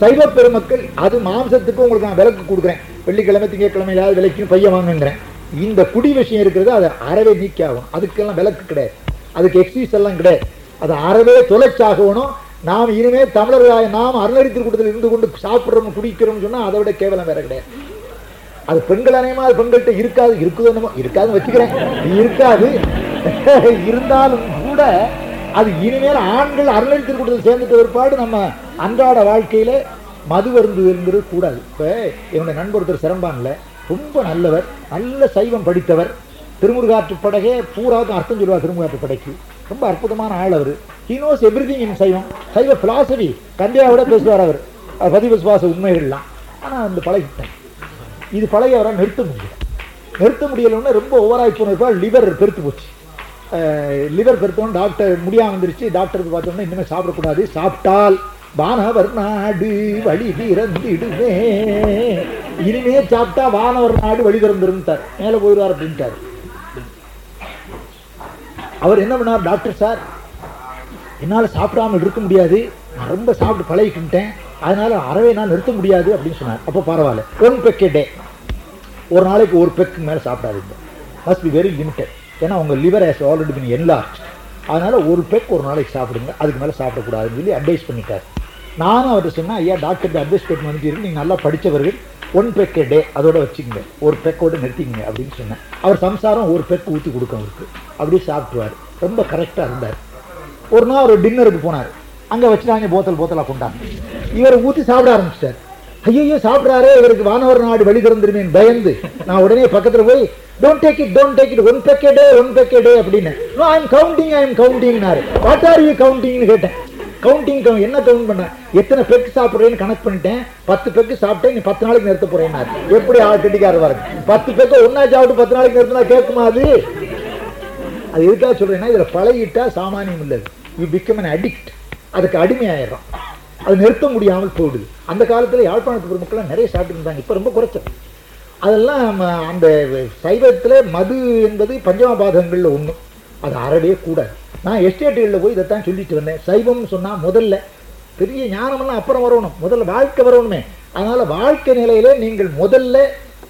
சைவ பெருமக்கள் அது மாம்சத்துக்கு உங்களுக்கு நான் விலக்கு கொடுக்குறேன். வெள்ளிக்கிழமை திங்கக்கிழமை ஏதாவது விலைக்கும் பையன் வாங்குங்கிறேன். இந்த குடி விஷயம் இருக்கிறது அதை அறவே நீக்கி ஆகணும் அதுக்கெல்லாம் விலக்கு கிடையாது. அதுக்கு எக்ஸீஸ் எல்லாம் கிடையாது. அதை அறவே தொலைச்சாகணும். நாம் இனிமே தமிழர்களாக நாம் அருளறித்திரு கூட்டத்தில் இருந்து கொண்டு சாப்பிட்றோம் குடிக்கிறோம்னு சொன்னா அதை விட கேவலம் வேற கிடையாது. அது பெண்கள் அனைமா அது பெண்கள்கிட்ட இருக்காது இருக்குது என்னமோ இருக்காதுன்னு வச்சுக்கிறேன். இருக்காது. இருந்தாலும் கூட அது இனிமேல் ஆண்கள் அருளறி திருக்கூட்டத்தில் சேர்ந்துட்ட பிற்பாடு நம்ம அன்றாட வாழ்க்கையில மது வருந்துங்கிறது கூடாது. இப்போ என்னுடைய நண்பர் ஒருத்தர் சிறம்பான்ல ரொம்ப நல்லவர் நல்ல சைவம் படித்தவர். திருமுருகாற்று படகே பூராவுக்கும் அர்த்தம் சொல்லுவார் திருமுருகாற்று படைக்கு ரொம்ப அற்புதமான ஆள் அவர். He knows every in Saivam Saiva philosophy கந்தியாவோட பேசுவார் அவர். பதிவு சுவாச உண்மைகள்லாம். ஆனால் அந்த பழகிட்டேன் இது பழகி அவரால் நிறுத்த முடியல. நிறுத்த முடியலன்னு ரொம்ப ஓவராய் போனதுக்கு லிவர் பெருத்து போச்சு. லிவர் பெருத்தோன்னு டாக்டர் முடியாம வந்துருச்சு டாக்டருக்கு பார்த்தோம்னா இனிமேல் சாப்பிடக்கூடாது. சாப்பிட்டால் வானவர் நாடு வழி திறந்திடுமே. இனிமே சாப்பிட்டா வானவர் நாடு வழி திறந்துருந்தார் மேலே போயிடுவார் அப்படின்ட்டார். அவர் என்ன பண்ணார் டாக்டர் சார் என்னால் சாப்பிடாமல் இருக்க முடியாது. நான் ரொம்ப சாப்பிட்டு பழகிக்கிட்டேன். அதனால அறவே நான் நிறுத்த முடியாது அப்படின்னு சொன்னார். அப்போ பரவாயில்ல. ஒன் பெக் டே ஒரு நாளைக்கு ஒரு பெக்கு மேலே சாப்பிடாதீங்க. மஸ்ட் பி வெரி லிமிட்டட் ஏன்னா உங்கள் liver has already been enlarge அதனால ஒரு பெக் ஒரு நாளைக்கு சாப்பிடுங்க. அதுக்கு மேலே சாப்பிடக்கூடாதுன்னு சொல்லி அட்வைஸ் பண்ணிட்டார். நானும் அவர்கிட்ட சொன்னேன் ஐயா டாக்டர் அட்வைஸ் பண்ணி வந்துட்டு நீங்கள் நல்லா படித்தவர்கள் ஒன் பெக் டே அதோட வச்சுக்கங்க. ஒரு பெக்கோட நிறுத்திக்கங்க அப்படின்னு சொன்னேன். அவர் சம்சாரம் ஒரு பெக் ஊற்றி கொடுக்கும் அவருக்கு. அப்படியே சாப்பிட்டுவார் ரொம்ப கரெக்டாக இருந்தார். ஒரு நாள் ஒரு டின்னருக்கு போனார். அங்கே வச்சுட்டாங்க போத்தல் போத்தலாக கொண்டாங்க இவர் ஊற்றி சாப்பிட ஆரம்பிச்சிட்டார். ஐயோ சாப்பிட்றாரு இவருக்கு வானவர் நாடு வழி திறந்துருமேன்னு பயந்து நான் உடனே பக்கத்தில் போய் don't take it don't take it one peg a day one peg a day அப்படின்னு. I am counting I am கவுண்டிங்னாரு what are you கவுண்டிங்னு கேட்டேன். கவுண்டிங் என்ன கவுண்ட் பண்ண? எத்தனை பெக்கு சாப்பிட்றேன்னு கணக்கு பண்ணிட்டேன். பத்து பெக்கு சாப்பிட்டேன் நீ பத்து நாளைக்கு நிறுத்த போறேன்னா எப்படி ஆள் கட்டிக்காரு பாருங்க பத்து பெக்கு ஒன்னா சாப்பிட்டு பத்து நாளைக்கு நிறுத்தினா கேட்குமா அது? அது எதுக்காக சொல்றேன்னா இதுல பழகிட்டா சாமானியம் இல்லது யூ பிகம் அன் அடிக்ட் அதுக்கு அடிமையாயிடுறோம். அது நிறுத்த முடியாமல் போயிடுது அந்த காலத்தில் யாழ்ப்பாணத்து பெருமக்கள்லாம் நிறைய சாப்பிட்டு இருந்தாங்க. இப்போ ரொம்ப குறைச்சல். அதெல்லாம் நம்ம அந்த சைவத்தில் மது என்பது பஞ்சமபாதங்களில் ஒன்று அது அறவே கூடாது. நான் எஸ்டேட்டுகளில் போய் இதைத்தான் சொல்லிட்டு வந்தேன். சைவம்னு சொன்னால் முதல்ல பெரிய ஞானமெல்லாம் அப்புறம் வரணும். முதல்ல வாழ்க்கை வரணுமே. அதனால் வாழ்க்கை நிலையில நீங்கள் முதல்ல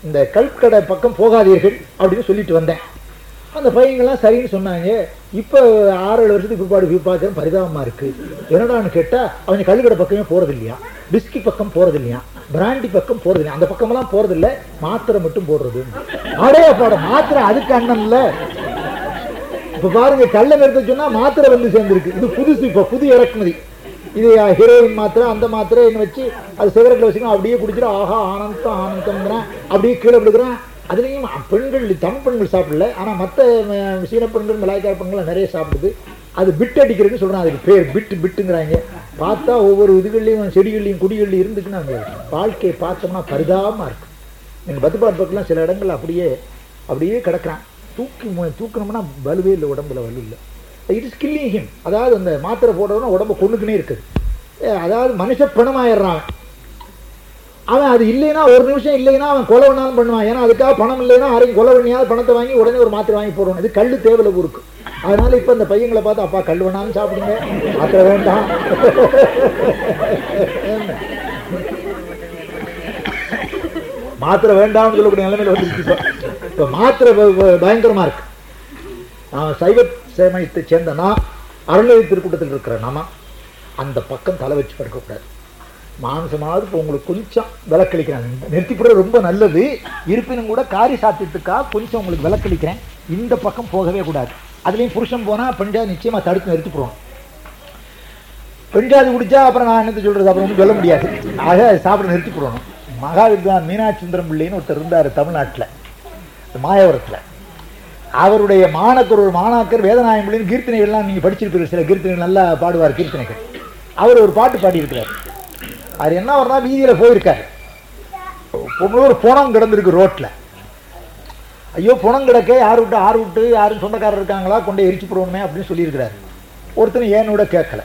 இந்த கல்கடை பக்கம் போகாதீர்கள் அப்படின்னு சொல்லிட்டு வந்தேன். அந்த பையங்கள்லாம் சரின்னு சொன்னாங்க. இப்போ ஆறு ஏழு வருஷத்துக்கு பிற்பாடு போய் பார்க்குற பரிதாபமாக இருக்கு. என்னடான்னு கேட்டால் அவங்க கல்கடை பக்கமே போகிறது இல்லையா பிஸ்கி பக்கம் போகிறது இல்லையா பிராண்டி பக்கம் போகிறது இல்லையா அந்த பக்கமெல்லாம் போகிறது இல்லை மாத்திரை மட்டும் போடுறது அடே பாட மாத்திரை அதுக்கு அண்ணன் இல்லை. இப்போ பாருங்க கள்ள நிறுத்த சொன்னா மாத்திரை வந்து சேர்ந்துருக்கு. இது புதுசு இப்போ புது இறக்குமதி. இது ஹீரோயின் மாத்திரை அந்த மாத்திரை வச்சு அது சிகரெட்ல வச்சுக்கணும் அப்படியே குடிச்சிடும் ஆஹா ஆனந்தம் ஆனந்தம்ங்கிறேன். அப்படியே கீழே விடுக்கிறேன் அதுலேயும் பெண்கள் தமிழ் பெண்கள் சாப்பிடல. ஆனால் மற்ற சீன பெண்கள் மலாய்க்கார பெண்கள் நிறைய சாப்பிடுது. அது பிட் அடிக்கிறதுன்னு சொல்கிறாங்க அதுக்கு பேர் பிட்டு பிட்டுங்கிறாங்க. பார்த்தா ஒவ்வொரு இதுகள்லையும் செடிகள்லையும் குடிகள்லையும் இருந்துச்சுன்னா அந்த வாழ்க்கையை பார்த்தோம்னா பரிதாபமாக இருக்கு நீங்கள் பத்துப்பாடு பக்கம்லாம் சில இடங்கள் அப்படியே அப்படியே கிடக்குறான். தூக்கி தூக்கணும்னா வலுவே இல்லை உடம்புல வலு இல்லை. இட் இஸ் கில்லிங் ஹிம் அதாவது அந்த மாத்திரை போடுறவன உடம்பு கொண்டுக்குனே இருக்குது. ஏ, அதாவது மனுஷ பிணமாயிடுறான். அவன். அவன் அது இல்லைன்னா ஒரு நிமிஷம் இல்லைன்னா அவன் கொலை வேணாலும் பண்ணுவான். ஏன்னா அதுக்காக பணம் இல்லைன்னா யாரையும் கொலை பண்ணியாவது பணத்தை வாங்கி உடனே ஒரு மாத்திரை வாங்கி போடுவான் இது கல் தேவையில் ஊருக்கு. அதனால இப்ப இந்த பையங்களை பார்த்து அப்பா கல் வேணாலும் சாப்பிடுங்க. மாத்திரை வேண்டாம். மாத்திரை வேண்டாம்னு சொல்லக்கூடிய நிலைமையில் வந்துருச்சு இப்போ மாத்திரை பயங்கரமாக பயங்கரமா இருக்கு. நான் சைவ சேமயத்தை சேர்ந்தனா அறநிலை திருக்கூட்டத்தில் இருக்கிற நாம அந்த பக்கம் தலை வச்சு படுக்கக்கூடாது. மாம்சமாவது இப்போ உங்களுக்கு கொஞ்சம் விளக்களிக்கிறேன். நிறுத்திப்புற ரொம்ப நல்லது. இருப்பினும் கூட காரி சாத்தியத்துக்காக கொஞ்சம் உங்களுக்கு விளக்களிக்கிறேன். இந்த பக்கம் போகவே கூடாது. அதுலேயும் புருஷன் போனால் பெண்ஜாதி நிச்சயமா தடுத்து நிறுத்தி போடுவோம் பெண்ஜாதி குடிச்சா அப்புறம் நான் என்ன சொல்றது? அப்புறம் ஒன்றும் சொல்ல முடியாது. ஆக சாப்பிட நிறுத்தி போடணும் மகாவித்வான் மீனாட்சி சுந்தரம் பிள்ளைன்னு ஒருத்தர் இருந்தார் தமிழ்நாட்டில். மாயவரத்தில். அவருடைய மாணக்கர் ஒரு மாணாக்கர் வேதநாயகம் கீர்த்தனைகள்லாம் நீங்கள் படிச்சிருப்பீர்கள். சில கீர்த்தனைகள் நல்லா பாடுவார் கீர்த்தனைகள். அவர் ஒரு பாட்டு பாடியிருக்கிறார். அது என்ன வரனா வீதியில் போயிருக்காரு. ஒரு புணம் கிடந்திருக்கு ரோட்டில் ஐயோ புணம் கிடக்க யார் விட்டு ஆறு விட்டு யாரும் சொந்தக்காரர் இருக்காங்களா? கொண்டு எரிச்சு போடணுமே அப்படின்னு சொல்லியிருக்கிறாரு. ஒருத்தன் ஏனோட கேட்கல.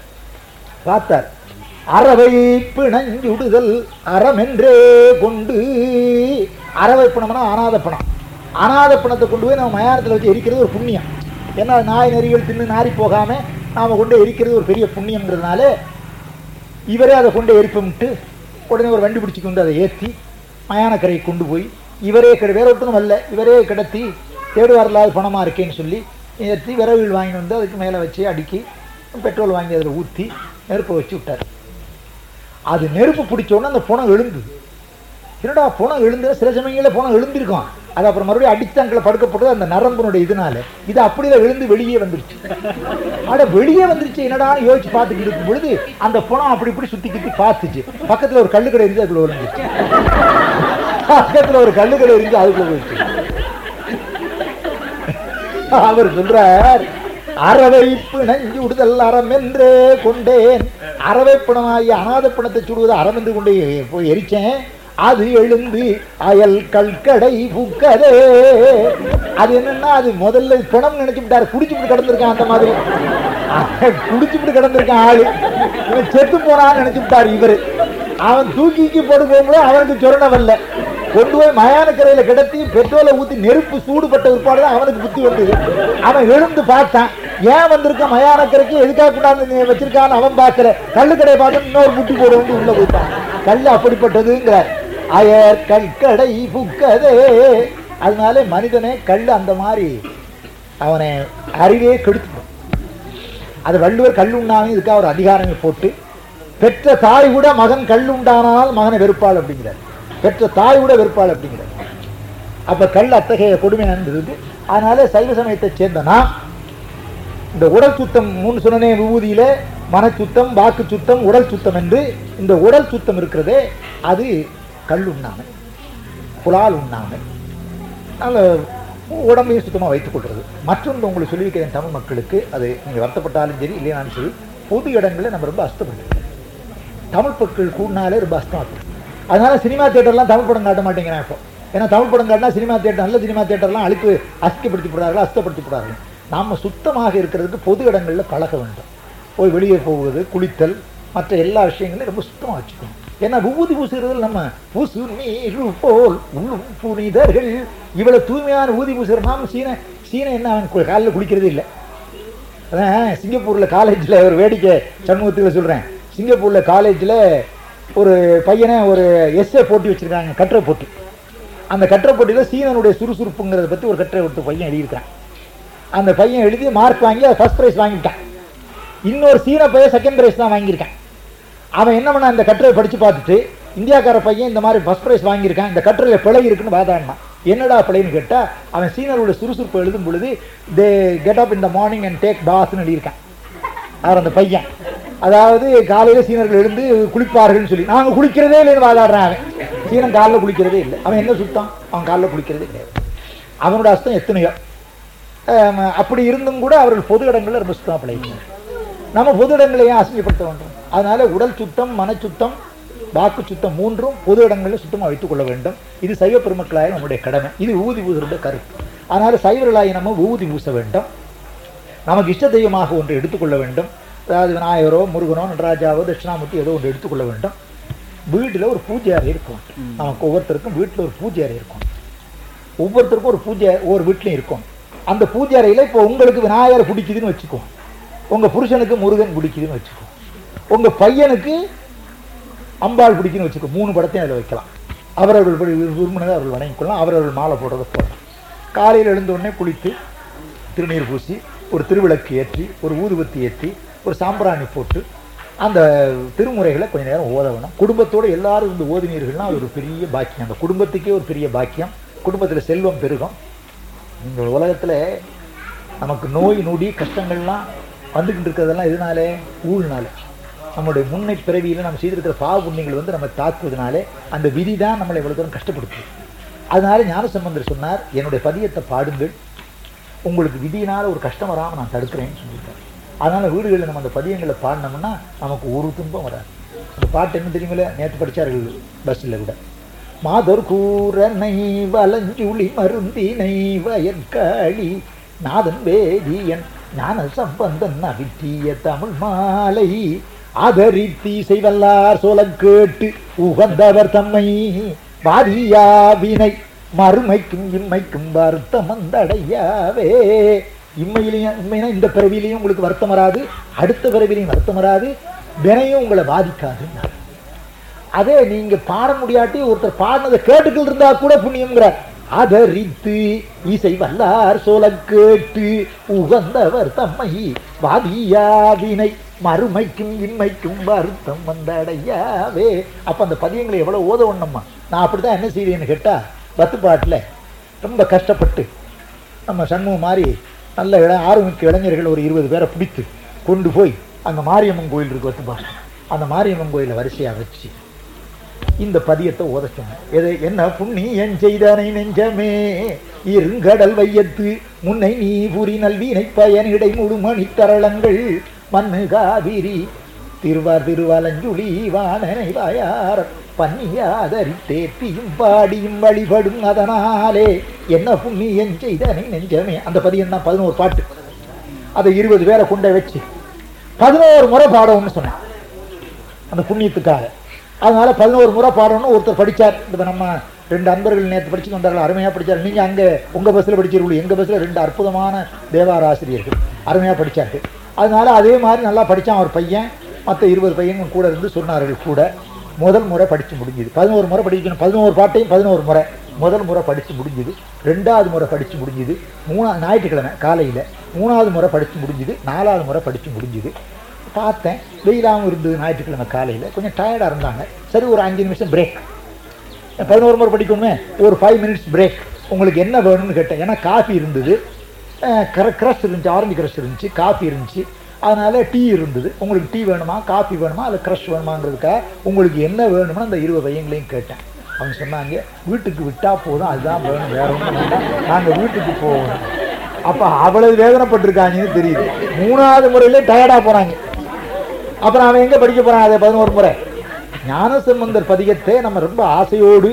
பார்த்தார். அறவை பிணஞ்சுடுதல் அறமென்றே கொண்டு அறவை பிணம்னா அனாத பணம். அனாத பணத்தை கொண்டு போய் நம்ம மயானத்தில் வச்சு எரிக்கிறது ஒரு புண்ணியம். ஏன்னா நாய் நெறிகள் தின்னு நாரி போகாமல் நாம கொண்டு எரிக்கிறது ஒரு பெரிய புண்ணியங்கிறதுனால இவரே அதை கொண்டு எரிப்பமிட்டு உடனே ஒரு வண்டி பிடிச்சி கொண்டு அதை ஏற்றி மயானக்கரையை கொண்டு போய் இவரே கிட வேற ஒருத்தனும் அல்ல இவரே கிடத்தி தேடுவார் இல்லாத பணமாக இருக்கேன்னு சொல்லி ஏற்றி விரவில் வாங்கிட்டு வந்து அதுக்கு மேலே வச்சு அடுக்கி பெட்ரோல் வாங்கி அதில் ஊற்றி நெருப்பை வச்சு விட்டார். அது நெருப்பு பிடிச்ச உடனே அந்த புணம் எழுந்தது. என்னடா புணம் எழுந்து சில சமயங்களில் புணம் எழுந்திருக்கும். அது அப்புறம் மறுபடியும் அடித்தாங்களை படுக்கப்பட்டது அந்த நரம்புனுடைய இதனால. இது அப்படிதான் விழுந்து வெளியே வந்துருச்சு. அட வெளியே வந்துருச்சு என்னடா யோசிச்சு பார்த்துக்கிட்டு இருக்கும் பொழுது அந்த புணம் அப்படி இப்படி சுத்திக்கிட்டு பார்த்துச்சு. பக்கத்துல ஒரு கல்லுக்கடை இருந்து அதுக்குள்ள விழுந்துச்சு பக்கத்துல ஒரு கல்லு கடை இருந்து அதுக்குள்ள விழுந்துச்சு அவர் சொல்றார் அறவை பிணஞ்சு விடுதல் அறம் என்றே கொண்டேன். அறவை பிணமாகி அநாத பிணத்தை சுடுவது அறம் என்று கொண்டு போய் எரிச்சேன். அது எழுந்து அயல் கல்கடை புக்கதே. அது என்னன்னா அது முதல்ல பிணம் நினைச்சுட்டாரு குடிச்சுட்டு கிடந்திருக்கான் அந்த மாதிரி. குடிச்சுட்டு கிடந்திருக்கான் ஆளு. இவன் செத்து போனான்னு நினைச்சுட்டாரு இவரு. அவன் தூக்கிக்கு போட்டு அவனுக்கு சொரண வரல கொண்டு போய் மயானக்கரையில கிடத்தி பெட்ரோலை ஊத்தி நெருப்பு சூடுபட்ட பிற்பாடு தான் அவனுக்கு புத்தி வந்தது. அவன் எழுந்து பார்த்தான். ஏன் வந்திருக்க? மயானக்கரைக்கு எதுக்காக கொண்டாந்து வச்சிருக்கான்னு அவன் பார்க்கிற கல்லு கடையை பார்த்து இன்னொரு முட்டி போட வந்து உள்ள போயிட்டான். கல் அப்படிப்பட்டதுங்கிறார். அயர் கற்கடை புக்கதே. அதனால மனிதனே கல் அந்த மாதிரி அவனை அறிவே கெடுத்துட்டான் அது வள்ளுவர் கல்லுண்டானு இதுக்காக ஒரு அதிகாரமே போட்டு பெற்ற தாய் கூட மகன் கல்லுண்டானால் மகனை வெறுப்பாள் அப்படிங்கிறார். பெற்ற தாய் கூட வெறுப்பாள் அப்படிங்கிறார். அப்போ கல் அத்தகைய கொடுமை நடந்தது. அதனால சைவ சமயத்தை சேர்ந்த நான் இந்த உடல் சுத்தம் மூணு சொன்னனே விபூதியில சுத்தம் வாக்கு சுத்தம் உடல் சுத்தம் என்று இந்த உடல் சுத்தம் இருக்கிறதே அது கல் உண்ணாமை புலால் உண்ணாமை நல்ல உடம்பையும் சுத்தமாக வைத்துக் கொள்வது மற்றொன்று உங்களுக்கு சொல்லி வைக்கிறேன் தமிழ் மக்களுக்கு அது நீங்கள் வருத்தப்பட்டாலும் சரி இல்லைனாலும் சரி பொது இடங்களில் நம்ம ரொம்ப அஸ்தப்பட்டு தமிழ் மக்கள் கூடினாலே ரொம்ப அஸ்தமாக அதனால் சினிமா தேட்டர்லாம் தமிழ் படம் காட்ட மாட்டேங்கிறேன் இப்போ. ஏன்னா தமிழ் படம் காட்டினா சினிமா தேட்டர் நல்ல சினிமா தேட்டர்லாம் அழிப்பு அஸ்திப்படுத்தி போடுறார்கள் அஸ்தப்படுத்தி போடுறார்கள். நாம் சுத்தமாக இருக்கிறதுக்கு பொது இடங்களில் பழக வேண்டும். போய் வெளியே போவது குளித்தல் மற்ற எல்லா விஷயங்களையும் ரொம்ப சுத்தமாக வச்சுக்கணும். ஏன்னா விபூதி பூசுகிறதில் நம்ம புசு நீரு போல் உள்ளும் புனிதர்கள் இவ்வளோ தூய்மையான ஊதி பூசுகிற சீனை சீன சீன என்ன அவன் கு- குளிக்கிறதே இல்லை. அதான் சிங்கப்பூரில் காலேஜில் ஒரு வேடிக்கை சண்முகத்தில் சொல்கிறேன் சிங்கப்பூரில் காலேஜில் ஒரு பையனை ஒரு எஸ்ஏ போட்டி வச்சுருக்காங்க கட்டுரை போட்டி. அந்த கட்டுரை போட்டியில் சீனனுடைய சுறுசுறுப்புங்கிறத பற்றி ஒரு கட்டுரை விட்டு பையன் எழுதியிருக்கான் அந்த பையன் எழுதி மார்க் வாங்கி அதை ஃபர்ஸ்ட் ப்ரைஸ் வாங்கிட்டான். இன்னொரு சீன பையன் செகண்ட் ப்ரைஸ் தான் வாங்கியிருக்கான். அவன் என்ன பண்ண அந்த கட்டுரை படித்து பார்த்துட்டு இந்தியாக்கார பையன் இந்த மாதிரி ஃபஸ்ட் ப்ரைஸ் வாங்கியிருக்கான் இந்த கட்டுரையில் பிழை இருக்குன்னு வாதாடினான். என்னடா பிழைன்னு கேட்டால் அவன் சீனரோட சுறுசுறுப்பு எழுதும் பொழுது they get up in the morning and take பாத்னு எழுதியிருக்கான். அவர் அந்த பையன். அதாவது காலையில் சீனர்கள் எழுந்து குளிப்பார்கள்னு சொல்லி. நாங்கள் குளிக்கிறதே இல்லைன்னு வாதாடுறான் அவன். சீனன் காலில் குளிக்கிறதே இல்லை. அவன் என்ன சுத்தம் அவன் காலில் குளிக்கிறதே இல்லை. அவனோட அஸ்தம் எத்தனையோ. அப்படி இருந்தும் கூட அவர்கள் பொது இடங்களில் ரொம்ப சுத்தமாக பிழைக்கிறார் நம்ம பொது இடங்களை ஏன் அசிங்கப்படுத்த வேண்டும். அதனால உடல் சுத்தம் மனச்சுத்தம் வாக்கு சுத்தம் மூன்றும் பொது இடங்களில் சுத்தமாக வைத்துக் கொள்ள வேண்டும். இது சைவ பெருமக்களாய நம்முடைய கடமை. இது ஊதி பூசுகிற கருத்து. அதனால சைவர்களாகி நம்ம ஊதி பூச வேண்டும். நமக்கு இஷ்ட தெய்வமாக ஒன்று எடுத்துக்கொள்ள வேண்டும். அதாவது விநாயகரோ முருகனோ நடராஜாவோ தட்சிணாமூர்த்தி ஏதோ ஒன்று எடுத்துக்கொள்ள வேண்டும். வீட்டில் ஒரு பூஜை அறை இருக்கும் நமக்கு ஒவ்வொருத்தருக்கும் வீட்டில் ஒரு பூஜை அறை இருக்கும். ஒவ்வொருத்தருக்கும் ஒரு பூஜை ஒவ்வொரு வீட்லையும் இருக்கும். அந்த பூஜை அறையில் இப்போ உங்களுக்கு விநாயகர் பிடிக்குதுன்னு வச்சுக்கோ. உங்கள் புருஷனுக்கு முருகன் பிடிக்குதுன்னு வச்சுக்கோ. உங்கள் பையனுக்கு அம்பாள் பிடிக்குன்னு வச்சுக்கோ. மூணு படத்தையும் அதில் வைக்கலாம். அவரவர்கள் விரு- விரும்பினதை அவர்கள் வணங்கிக்கொள்ளலாம் அவரவர்கள் மாலை போடுறதை போடலாம். காலையில் எழுந்தோடனே குளித்து திருநீர் பூசி ஒரு திருவிளக்கு ஏற்றி ஒரு ஊதுபத்தி ஏற்றி ஒரு சாம்பிராணி போட்டு அந்த திருமுறைகளை கொஞ்ச நேரம் ஓத வேணும். குடும்பத்தோடு எல்லாரும் இருந்து ஓதினீர்கள்னால் அது ஒரு பெரிய பாக்கியம். அந்த குடும்பத்துக்கே ஒரு பெரிய பாக்கியம். குடும்பத்தில் செல்வம் பெருகும். இந்த உலகத்தில் நமக்கு நோய் நொடி கஷ்டங்கள்லாம் வந்துக்கிட்டு இருக்கிறதெல்லாம் இதனாலே ஊழ்னாலே. நம்மளுடைய முன்னை பிறவியில் நம்ம செய்திருக்கிற பாவ புண்ணியங்கள் வந்து நம்ம தாக்குவதனாலே அந்த விதி தான் நம்மளை எவ்வளோ தூரம் கஷ்டப்படுத்துது. அதனால ஞானசம்பந்தர் சொன்னார் என்னுடைய பதியத்தை பாடுங்கள். உங்களுக்கு விதியினால் ஒரு கஷ்டம் வராமல் நான் தடுக்கிறேன்னு சொல்லியிருக்காரு. அதனால் வீடுகளில் நம்ம அந்த பதியங்களை பாடினோம்னா நமக்கு ஒரு துன்பம் வராது. அந்த பாட்டு என்ன தெரியுமில்ல? நேற்று படித்தார்கள் பஸ்ஸில் கூட. மாதர் கூரனை வலஞ்சுளி மருந்தினை வயற்காளி நாதன் வேதியன் ஞான சம்பந்தன் அவித்திய தமிழ் மாலை அதரித்தி செய்வல்லார் சொல்ல கேட்டு உகந்தவர் தம்மை வாரியாவினை மறுமைக்கும் இம்மைக்கும் வருத்தம் வந்தடையாவே. இம்மையிலையும் இம்மைனா இந்த பிறவிலையும் உங்களுக்கு வருத்தம் வராது அடுத்த பிறவிலையும் வருத்தம் வராது வினையும் உங்களை பாதிக்காதுன்னார். அதே நீங்க பாட முடியாட்டி ஒருத்தர் பாடினதை கேட்டுக்கிட்டு இருந்தா கூட புண்ணியம்ங்கிறார். அதரித்து இசை வல்லார் சொல்ல கேட்டு உகந்தவர் தம்மை வாதியாவினை மறுமைக்கும் இன்மைக்கும் வருத்தம் வந்தடையாவே. அப்போ அந்த பதியங்களை எவ்வளோ ஓத ஒண்ணுமா நான் அப்படிதான் என்ன செய்வேன்னு கேட்டால் பத்து பாட்டில் ரொம்ப கஷ்டப்பட்டு நம்ம சண்முகம் மாதிரி நல்ல இட ஆர்வமிக்க இளைஞர்கள் ஒரு இருபது பேரை பிடித்து கொண்டு போய் அங்கே மாரியம்மன் கோயில் இருக்கு வத்துப்பாடு அந்த மாரியம்மன் கோயிலை வரிசையாக வச்சு இந்த பதியத்தை உதச்சோங்க எது என்ன புண்ணியன் செய்தனை நெஞ்சமே இருங்கடல் வையத்து முன்னை நீ புரி நல்வினை பயனிடை முழுமணி தரளங்கள் மண்ணு காவிரி திருவார் திருவாலஞ்சுளி வாணனை வாயார் பன்னியாதரித்தேத்தியும் பாடியும் வழிபடும் அதனாலே என்ன புண்ணியம் செய்தனை நெஞ்சமே. அந்த பதியம் தான் பதினோரு பாட்டு. அதை இருபது பேரை கொண்ட வச்சு பதினோரு முறை பாடணும்னு சொன்னேன் அந்த புண்ணியத்துக்காக. அதனால பதினோரு முறை பாடணும்னு ஒருத்தர் படிச்சார். இந்த நம்ம ரெண்டு அன்பர்கள் நேற்று படிச்சு வந்தார்கள் அருமையாக படித்தார் நீங்கள் அங்கே உங்கள் பஸ்ஸில் படிச்சிருக்கீங்க. எங்கள் பஸ்ஸில் ரெண்டு அற்புதமான தேவார ஆசிரியர்கள் அருமையாக படித்தார்கள் அதனால அதே மாதிரி நல்லா படித்தான் அவர் பையன். மற்ற இருபது பையனும் கூட இருந்து சொன்னார்கள் கூட. முதல் முறை படித்து முடிஞ்சுது. பதினோரு முறை படிக்கணும் பதினோரு பாட்டையும் பதினோரு முறை. முதல் முறை படித்து முடிஞ்சுது. ரெண்டாவது முறை படித்து முடிஞ்சுது. மூணா ஞாயிற்றுக்கிழமை காலையில் மூணாவது முறை படித்து முடிஞ்சுது. நாலாவது முறை படித்து முடிஞ்சுது. பார்த்தேன். வெயிலாகவும் இருந்தது ஞாயிற்றுக்கிழமை காலையில். கொஞ்சம் டயர்டாக இருந்தாங்க. சரி ஒரு அஞ்சு நிமிஷம் பிரேக் பதினோரு முறை படிக்கணுமே. ஒரு ஃபைவ் மினிட்ஸ் பிரேக் உங்களுக்கு என்ன வேணும்னு கேட்டேன். ஏன்னா காஃபி இருந்தது. க்ரஷ் இருந்துச்சு ஆரஞ்சு க்ரஷ் இருந்துச்சு காஃபி இருந்துச்சு. அதனால் டீ இருந்தது. உங்களுக்கு டீ வேணுமா காஃபி வேணுமா இல்லை க்ரஷ் வேணுமாங்கிறதுக்காக உங்களுக்கு என்ன வேணும்னு அந்த இருபது பையங்களையும் கேட்டேன். அவங்க சொன்னாங்க வீட்டுக்கு விட்டால் போதும் அதுதான் வேணும் வேற ஒன்றும் வேண்டாம் நாங்கள் வீட்டுக்கு போகணும் அப்போ அவ்வளவு வேதனைப்பட்டிருக்காங்கன்னு தெரியுது. மூணாவது முறையிலே டயர்டாக போகிறாங்க அப்புறம் அவன் எங்கே படிக்க போகிறான் அதே பதினோரு முறை. ஞானசம்பந்தர் பதிகத்தை நம்ம ரொம்ப ஆசையோடு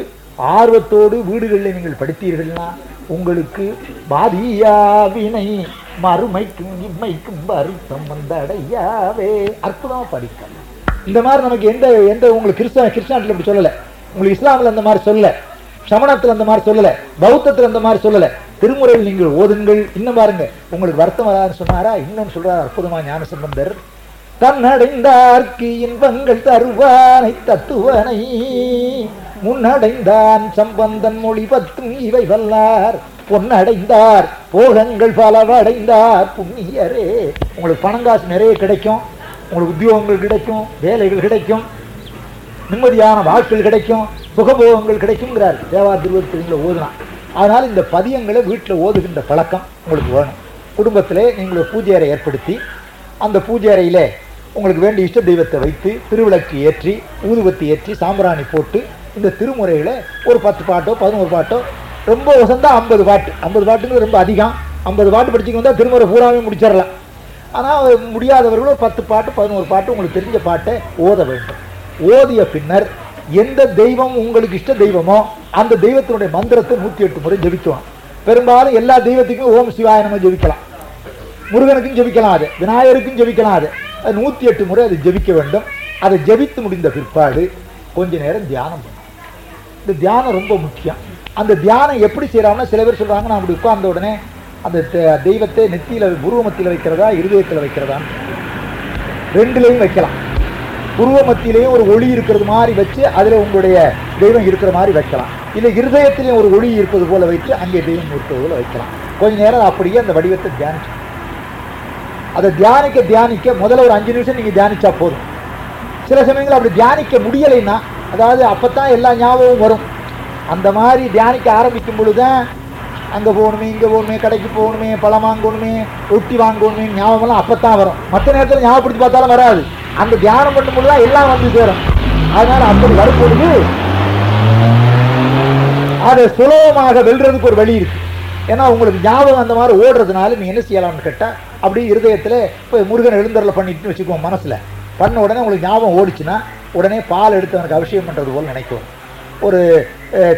ஆர்வத்தோடு வீடுகளில் நீங்கள் படித்தீர்கள்னா உங்களுக்கு பாதியாவினை மறுமைக்கும் இம்மைக்கும் வருத்தம் வந்தடையாவே. அற்புதமாக படிக்கலாம் இந்த மாதிரி நமக்கு எந்த எந்த உங்களுக்கு கிறிஸ்தவ கிறிஸ்டானில் இப்படி சொல்லலை. உங்களுக்கு இஸ்லாமில் அந்த மாதிரி சொல்லலை. சமணத்தில் அந்த மாதிரி சொல்லலை. பௌத்தத்தில் அந்த மாதிரி சொல்லலை. திருமுறையில் நீங்கள் ஓதுங்கள். இன்னும் பாருங்க. உங்களுக்கு வருத்தம் வராதுன்னு சொன்னாரா? இன்னும் சொல்றாரு அற்புதமா ஞானசம்பந்தர். தன்னடைந்தார்க்கு இன்பங்கள் தருவானை தத்துவனை. முன்னடைந்தான் சம்பந்தன் மொழி பத்தும் இவை வல்லார். பொன்னடைந்தார் போகங்கள் பலவடைந்தார். புண்ணியரே உங்களுக்கு பணங்காசு நிறைய கிடைக்கும் உங்களுக்கு உத்தியோகங்கள் கிடைக்கும் வேலைகள் கிடைக்கும் நிம்மதியான வாழ்க்கைகள் கிடைக்கும் சுகபோகங்கள் கிடைக்குங்கிறார் தேவா திருவத்திரங்களை ஓதுனான். அதனால் இந்த பதியங்களை வீட்டில் ஓதுகின்ற பழக்கம் உங்களுக்கு வேணும். குடும்பத்தில் நீங்கள் பூஜை அறை ஏற்படுத்தி அந்த பூஜை அறையில் உங்களுக்கு வேண்டிய இஷ்ட தெய்வத்தை வைத்து திருவிளக்கு ஏற்றி ஊதுபத்தி ஏற்றி சாம்பிராணி போட்டு இந்த திருமுறையில் ஒரு பத்து பாட்டோ பதினோரு பாட்டோ ரொம்ப வசந்தா ஐம்பது பாட்டு. ஐம்பது பாட்டுங்கிறது ரொம்ப அதிகம். ஐம்பது பாட்டு படிச்சுக்க வந்தால் திருமுறை பூராவே முடிச்சிடலாம். ஆனால் முடியாதவர்கள் ஒரு பத்து பாட்டு பதினோரு பாட்டு உங்களுக்கு தெரிஞ்ச பாட்டை ஓத வேண்டும். ஓதிய பின்னர் எந்த தெய்வம் உங்களுக்கு இஷ்ட தெய்வமோ அந்த தெய்வத்தினுடைய மந்திரத்தை நூற்றி எட்டு முறை ஜபிக்குவான் பெரும்பாலும் எல்லா தெய்வத்துக்கும் ஓம் சிவாய நம்ம ஜெபிக்கலாம். முருகனுக்கும் ஜபிக்கலாம் அது. விநாயகருக்கும் ஜெபிக்கலாம் அது. அது நூற்றி எட்டு முறை அதை ஜெபிக்க வேண்டும். அதை ஜெபித்து முடிந்த பிற்பாடு கொஞ்ச நேரம் தியானம் இந்த தியானம் ரொம்ப முக்கியம். அந்த தியானம் எப்படி செய்கிறாங்கன்னா சில பேர் சொல்கிறாங்க நான் அப்படி உட்கார்ந்த உடனே அந்த தெய்வத்தை நெத்தியில் உருவமத்தியில் வைக்கிறதா இருதயத்தில் வைக்கிறதா? ரெண்டுலேயும் வைக்கலாம். உருவ மத்தியிலையும் ஒரு ஒளி இருக்கிறது மாதிரி வச்சு அதில் உங்களுடைய தெய்வம் இருக்கிற மாதிரி வைக்கலாம். இல்லை இருதயத்திலையும் ஒரு ஒளி இருப்பது போல வைத்து அங்கே தெய்வம் இருப்பது போல வைக்கலாம். கொஞ்ச நேரம் அப்படியே அந்த வடிவத்தை தியானிச்சு. அதை தியானிக்க தியானிக்க முதல்ல ஒரு அஞ்சு நிமிஷம் நீங்கள் தியானிச்சா போதும். சில சமயங்கள் அப்படி தியானிக்க முடியலைன்னா அதாவது அப்பதான் எல்லா ஞாபகமும் வரும். அந்த மாதிரி தியானிக்க ஆரம்பிக்கும் பொழுதுதான் அங்கே போகணுமே இங்கே போகணுமே கடைக்கு போகணுமே பழம் வாங்கணுமே ரொட்டி வாங்கணுமே ஞாபகம்லாம் அப்பதான் வரும். மற்ற நேரத்தில் ஞாபகப்படுத்தி பார்த்தாலும் வராது. அந்த தியானம் பண்ணும் பொழுது தான் எல்லாம் வந்து சேரும். அதனால் அப்படி வரும்பொழுது அதை சுலபமாக வெல்றதுக்கு ஒரு வழி இருக்குது ஏன்னா உங்களுக்கு ஞாபகம் அந்த மாதிரி ஓடுறதுனால நீ என்ன செய்யலாம்னு கேட்டால் அப்படியே இருதயத்தில் இப்போ முருகன் எழுந்தரில் பண்ணிட்டு வச்சுக்குவோம் மனசில். பண்ண உடனே உங்களுக்கு ஞாபகம் ஓடிச்சுன்னா உடனே பால் எடுத்து அவனுக்கு அபிஷேகம் பண்ணுறது போல் நினைக்கும். ஒரு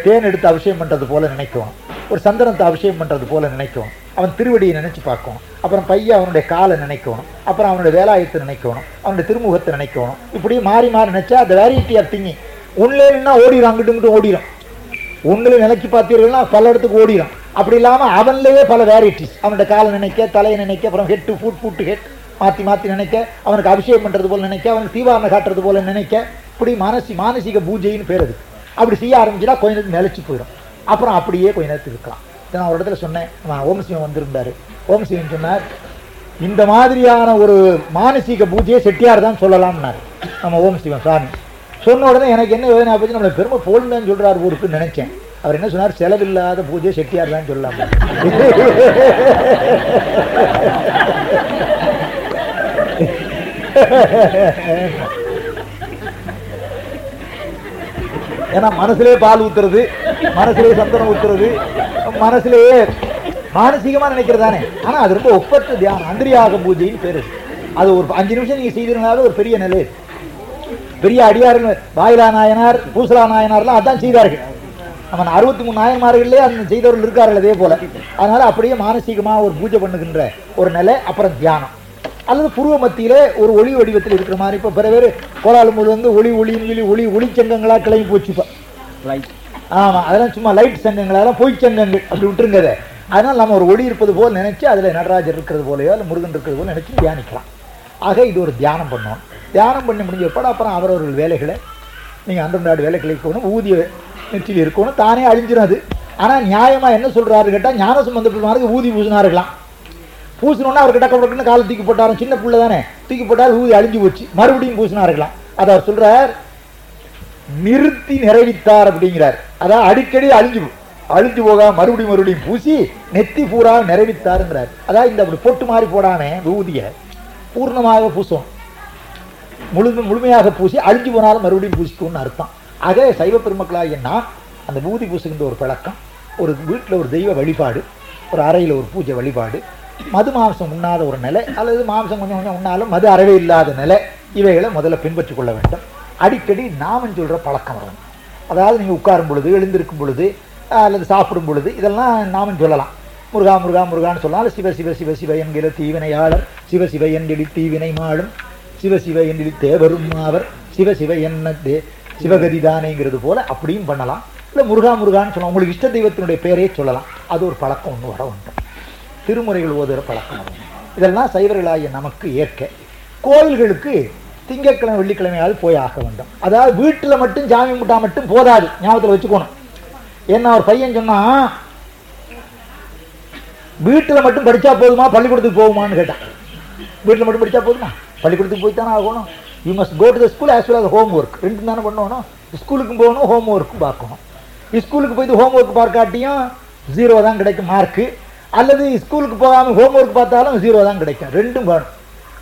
தேன் எடுத்து அபிஷேகம் பண்ணுறது போல் நினைக்கும். ஒரு சந்திரத்தை அபிஷேகம் பண்ணுறது போல் நினைக்கும். அவன் திருவடியை நினச்சி பார்க்கணும் அப்புறம் பையன் அவனுடைய காலை நினைக்கணும் அப்புறம் அவனுடைய வேலாயத்தை நினைக்கணும் அவனுடைய திருமுகத்தை நினைக்கணும் இப்படி மாறி மாறி நினச்சா அந்த வேரியட்டி ஆஃப் திங்கிங் ஒன்றுல ஓடிடும் அங்கிட்டு இங்கிட்டு ஓடிடும் ஒன்றில் நினைக்கி பார்த்தீர்கள்னா பல இடத்துக்கு ஓடிடும் அப்படி இல்லாமல் அவன்லேயே பல வேரைட்டிஸ் அவனுடைய காலை நினைக்க தலையை நினைக்க அப்புறம் head to foot foot head மாற்றி மாற்றி நினைக்க அவனுக்கு அபிஷேகம் பண்ணுறது போல நினைக்க அவனுக்கு தீவாரணை காட்டுறது போல் நினைக்க. இப்படி மானசி மானசீக பூஜைன்னு பேர் அது அப்படி செய்ய ஆரம்பிச்சுன்னா கொஞ்ச நேரத்துக்கு நிலச்சி போயிடும். அப்புறம் அப்படியே கொஞ்ச நேரத்துக்கு இருக்கலாம். நான் ஒரு இடத்துல சொன்னேன். நான் வந்திருந்தார். வந்திருந்தாரு ஓம்சிவன் சொன்னார் இந்த மாதிரியான ஒரு மானசீக பூஜையை செட்டியார் தான் சொல்லலாம்னாரு. நம்ம ஓம் சிவன் சாமி சொன்ன உடனே எனக்கு என்ன யோஜனை பற்றி நம்மளை பெருமை போடலன்னு சொல்கிறார் ஊருக்குன்னு நினைச்சேன். அவர் என்ன சொன்னார்? செலவில்லாத பூஜை செட்டியார் தான் சொல்லலாம் ஏன்னா மனசுலயே பால் ஊத்துறது மனசுலயே சந்தனம் ஊத்துறது மனசுலயே மானசீகமா நினைக்கிறது தானே. ஆனா அது ரொம்ப ஒப்பற்ற தியானம் அந்திரியாக பூஜைன்னு பேரு. அது ஒரு அஞ்சு நிமிஷம் நீங்க செய்திருந்தாலும் ஒரு பெரிய நிலை. பெரிய அடியார் வாயிலா நாயனார் பூசலா நாயனார்லாம் அதான் செய்தார்கள். அவன் அறுபத்தி மூணு நாயன்மார்களே அந்த செய்தவர்கள் இருக்கார்கள் அதே போல. அதனால அப்படியே மானசீகமாக ஒரு பூஜை பண்ணுகின்ற ஒரு நிலை அப்புறம் தியானம். அல்லது புருவ மத்தியிலே ஒரு ஒளி வடிவத்தில் இருக்கிற மாதிரி. இப்போ பிற பேர் கோலாலும்பூர் வந்து ஒளி ஒளின்னு சொல்லி ஒளி ஒளிச்சங்கங்களா கிளம்பி போச்சு இப்போ. ரைட் ஆமா அதெல்லாம் சும்மா லைட் சங்கங்கள் அதெல்லாம் பொய் சங்கங்கள் அப்படி விட்டுருங்க அதை அதனால் நம்ம ஒரு ஒளி இருப்பது போல் நினைச்சு அதில் நடராஜர் இருக்கிறது போலயோ இல்லை முருகன் இருக்கிறது போல நினைச்சு தியானிக்கலாம். ஆக இது ஒரு தியானம் பண்ணுவோம் தியானம் பண்ணி முடிஞ்ச பிற்பாடு அப்புறம் அவரவர்கள் வேலைகளை நீங்கள் அன்றன்றாடு வேலைகளை இருக்கணும் ஊதிய நெற்றியில் இருக்கணும் தானே அழிஞ்சிடும் அது. ஆனால் நியாயமா என்ன சொல்றாரு கேட்டால் ஞான சம்பந்தப்பட்டவருக்கு ஊதி பூசினாருக்கலாம் பூசினோன்னா அவர் கிட்ட கப்படக்குன்னு காலை தூக்கி போட்டாரன் சின்ன புள்ள தானே? தூக்கி போட்டால் ஊதி அழிஞ்சு போச்சு. மறுபடியும் பூசினா இருக்கலாம் அதை அவர் சொல்றார் நிறுத்தி நிறைவித்தார் அப்படிங்கிறார். அதான் அடிக்கடி அழிஞ்சு அழிஞ்சு போக மறுபடியும் மறுபடியும் பூசி நெத்தி பூரா நிறைவித்தாருங்கிறார் அதான் இந்த அப்படி பொட்டு மாதிரி போடாம ஊதிய பூர்ணமாக பூசும். முழு முழுமையாக பூசி அழிஞ்சு போனாலும் மறுபடியும் பூசிக்கும்னு அர்த்தம். ஆக சைவ பெருமக்களாக நான் அந்த பூதி பூசுகின்ற ஒரு பழக்கம் ஒரு வீட்டில் ஒரு தெய்வ வழிபாடு ஒரு அறையில் ஒரு பூஜை வழிபாடு மது மாம்சம் உண்ணாத ஒரு நிலை அல்லது மாம்சம் கொஞ்சம் கொஞ்சம் உண்ணாலும் மது அறவே இல்லாத நிலை இவைகளை முதல்ல பின்பற்றிக் கொள்ள வேண்டும். அடிக்கடி நாமம் சொல்கிற பழக்கம் வரும். அதாவது நீங்கள் உட்காரும் பொழுது எழுந்திருக்கும் பொழுது அல்லது சாப்பிடும் பொழுது இதெல்லாம் நாமம் சொல்லலாம். முருகா முருகா முருகான்னு சொல்லலாம் சிவ சிவ சிவ சிவ என்கிற தீவினையாளர் சிவ சிவ என்றிடி தீவினை மாளும் சிவ சிவ என்றிடி தேவரும் அவர் சிவ சிவ என்ன தே சிவகதிதானேங்கிறது போல் போல அப்படியும் பண்ணலாம். இல்லை முருகா முருகான்னு சொல்லலாம் உங்களுக்கு இஷ்ட தெய்வத்தினுடைய பெயரே சொல்லலாம். அது ஒரு பழக்கம் ஒன்று வர உண்டு திருமுறைகள் ஓதுகிற பழக்கம் இதெல்லாம் சைவர்களாகிய நமக்கு ஏற்க. கோயில்களுக்கு திங்கட்கிழமை வெள்ளிக்கிழமையாவது போய் ஆக வேண்டும். அதாவது வீட்டில் மட்டும் சாமி கும்பிட்டா மட்டும் போதாது. ஞாபகத்தில் வச்சுக்கணும். என்ன ஒரு பையன் சொன்னா வீட்டில் மட்டும் படிச்சா போதுமா? பள்ளிக்கூடத்துக்கு போகுமான்னு கேட்டான். வீட்டில் மட்டும் படித்தா போதுமா? பள்ளிக்கூடத்துக்கு போய் தானே ஆகணும். You must go to the school as well as homework ரெண்டு தானே பண்ணணும் ஸ்கூலுக்கும் போகணும் ஹோம் ஒர்க்கும் பார்க்கணும். ஸ்கூலுக்கு போயிட்டு ஹோம் ஒர்க் பார்க்காட்டியும் ஜீரோ தான் கிடைக்கும் மார்க்கு அல்லது ஸ்கூலுக்கு போகாமல் ஹோம் ஒர்க் பார்த்தாலும் ஜீரோ தான் கிடைக்கும். ரெண்டும் வேணும்.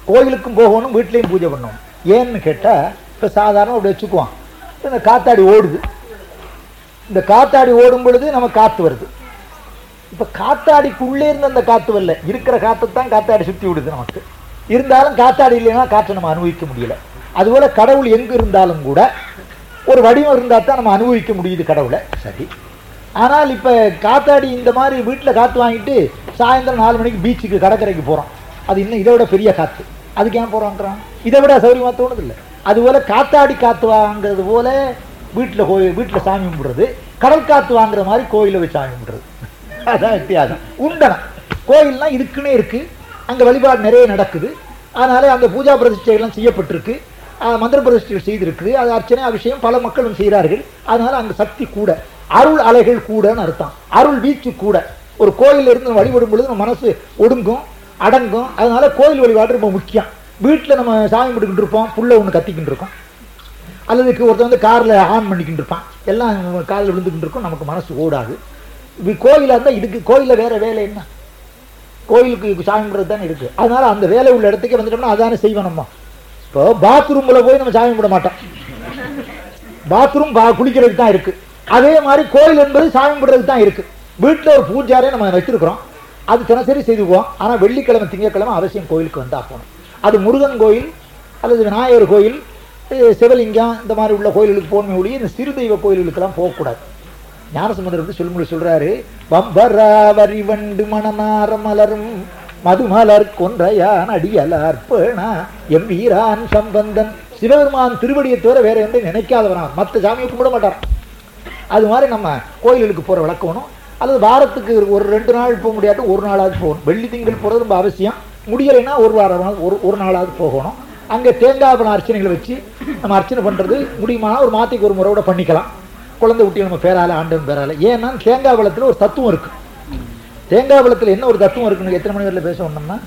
கோயிலுக்கும் போகணும் வீட்லேயும் பூஜை பண்ணணும் ஏன்னு கேட்டால் இப்போ சாதாரண அப்படி வச்சுக்குவோம் இந்த காத்தாடி ஓடுது. இந்த காத்தாடி ஓடும் பொழுது நம்ம காற்று வருது. இப்போ காத்தாடிக்குள்ளே இருந்து அந்த காற்று வரல. இருக்கிற காற்றை தான் காத்தாடி சுற்றி விடுது நமக்கு. இருந்தாலும் காத்தாடி இல்லைன்னா காற்றை நம்ம அனுபவிக்க முடியல. அதுபோல் கடவுள் எங்கே இருந்தாலும் கூட ஒரு வடிவம் இருந்தால் தான் நம்ம அனுபவிக்க முடியுது கடவுளை. சரி. ஆனால் இப்போ காத்தாடி இந்த மாதிரி வீட்டில் காற்று வாங்கிட்டு சாயந்தரம் நாலு மணிக்கு பீச்சுக்கு கடற்கரைக்கு போகிறோம் அது இன்னும் இதை விட பெரிய காற்று அதுக்கு ஏன் போகிறோங்கிறான் இதை விட சௌரியமாக தோணுதில்லை. அதுபோல் காத்தாடி காற்று வாங்கிறது போல வீட்டில் கோயில் வீட்டில் சாமி கும்பிட்றது கடல் காற்று வாங்குற மாதிரி கோயிலில் போய் சாமி கும்பிடுறது. அதான் வித்தியாசம். உண்டனம். கோயில்லாம் இதுக்குன்னே இருக்குது அங்கே வழிபாடு நிறைய நடக்குது. அதனால அந்த பூஜா பிரதிஷ்டைகள்லாம் செய்யப்பட்டிருக்கு. மந்திர பிரதிஷ்டைகள் செய்திருக்குது. அது அர்ச்சனை அபிஷேகம் பல மக்களும் செய்கிறார்கள். அதனால் அங்கே சக்தி கூட. அருள் அலைகள் கூடன்னு அர்த்தம். அருள் வீச்சு கூட. ஒரு கோயில்ல இருந்து நம்ம வழிபடும் பொழுது நம்ம மனசு ஒடுங்கும் அடங்கும். அதனால கோயில் வழிபாடு ரொம்ப முக்கியம். வீட்டில் நம்ம சாமி கும்பிட்டுக்கிட்டு இருப்போம் புள்ள ஒன்று கத்திக்கிட்டு இருக்கோம். அல்லது ஒருத்தர் வந்து காரில் ஆன் பண்ணிக்கிட்டு இருப்பான். எல்லாம் காலில் விழுந்துக்கிட்டு இருக்கும் நமக்கு மனசு ஓடாது. இது கோயிலாக இருந்தால் இதுக்கு கோயிலில் வேறு வேலை என்ன? கோயிலுக்கு சாமி தானே இருக்குது அதனால் அந்த வேலை உள்ள இடத்துக்கே வந்துட்டோம்னா அதானே செய்வோம் நம்ம. இப்போ பாத்ரூமில் போய் நம்ம சாமி கும்பிட மாட்டோம். பாத்ரூம் பா குளிக்கிறதுக்கு தான் இருக்குது அதே மாதிரி கோயில் என்பது சாமி கும்பிடுறதுக்கு தான் இருக்கு. வீட்டில் ஒரு பூஜாரே நம்ம வச்சிருக்கிறோம் அது தினசரி செய்துக்குவோம் ஆனால் வெள்ளிக்கிழமை திங்கட்கிழமை அவசியம் கோயிலுக்கு வந்தா போகணும். அது முருகன் கோயில் அல்லது விநாயகர் கோயில் சிவலிங்கம் இந்த மாதிரி உள்ள கோயிலுக்கு போகணுமே ஒழிய இந்த சிறு தெய்வ கோயில்களுக்கெல்லாம் போகக்கூடாது. ஞானசமுதர் வந்து சொல்லும்போது சொல்றாரு வம்பராவரி வண்டு மணநார மலரும் மதுமலர் கொன்றையான் அடியலார்ப்பேனா எம் வீரான் சம்பந்தன். சிவபெருமான் திருவடியை தவிர வேற எந்த நினைக்காதவனா மற்ற சாமியை கும்பிட மாட்டான் அது மாதிரி நம்ம கோயில்களுக்கு போகிற வழக்கணும் அல்லது வாரத்துக்கு ஒரு ரெண்டு நாள் போக முடியாட்டி ஒரு நாளாவது போகணும். வெள்ளி திங்கள் போகிறது ரொம்ப அவசியம். முடியலைன்னா ஒரு வாரம் ஒரு ஒரு நாளாவது போகணும். அங்கே தேங்காய் பழம் அர்ச்சனைகளை வச்சு நம்ம அர்ச்சனை பண்ணுறது முடியுமானா ஒரு மாதத்துக்கு ஒரு முறையோட பண்ணிக்கலாம். குழந்தை குட்டி நம்ம பேரால ஆண்டவன் பேரால. ஏன்னா தேங்காய் பழத்தில் ஒரு தத்துவம் இருக்கு. தேங்காய் பழத்தில் என்ன ஒரு தத்துவம் இருக்குன்னு எத்தனை மணி வரையில் பேச ஒன்றோம்னா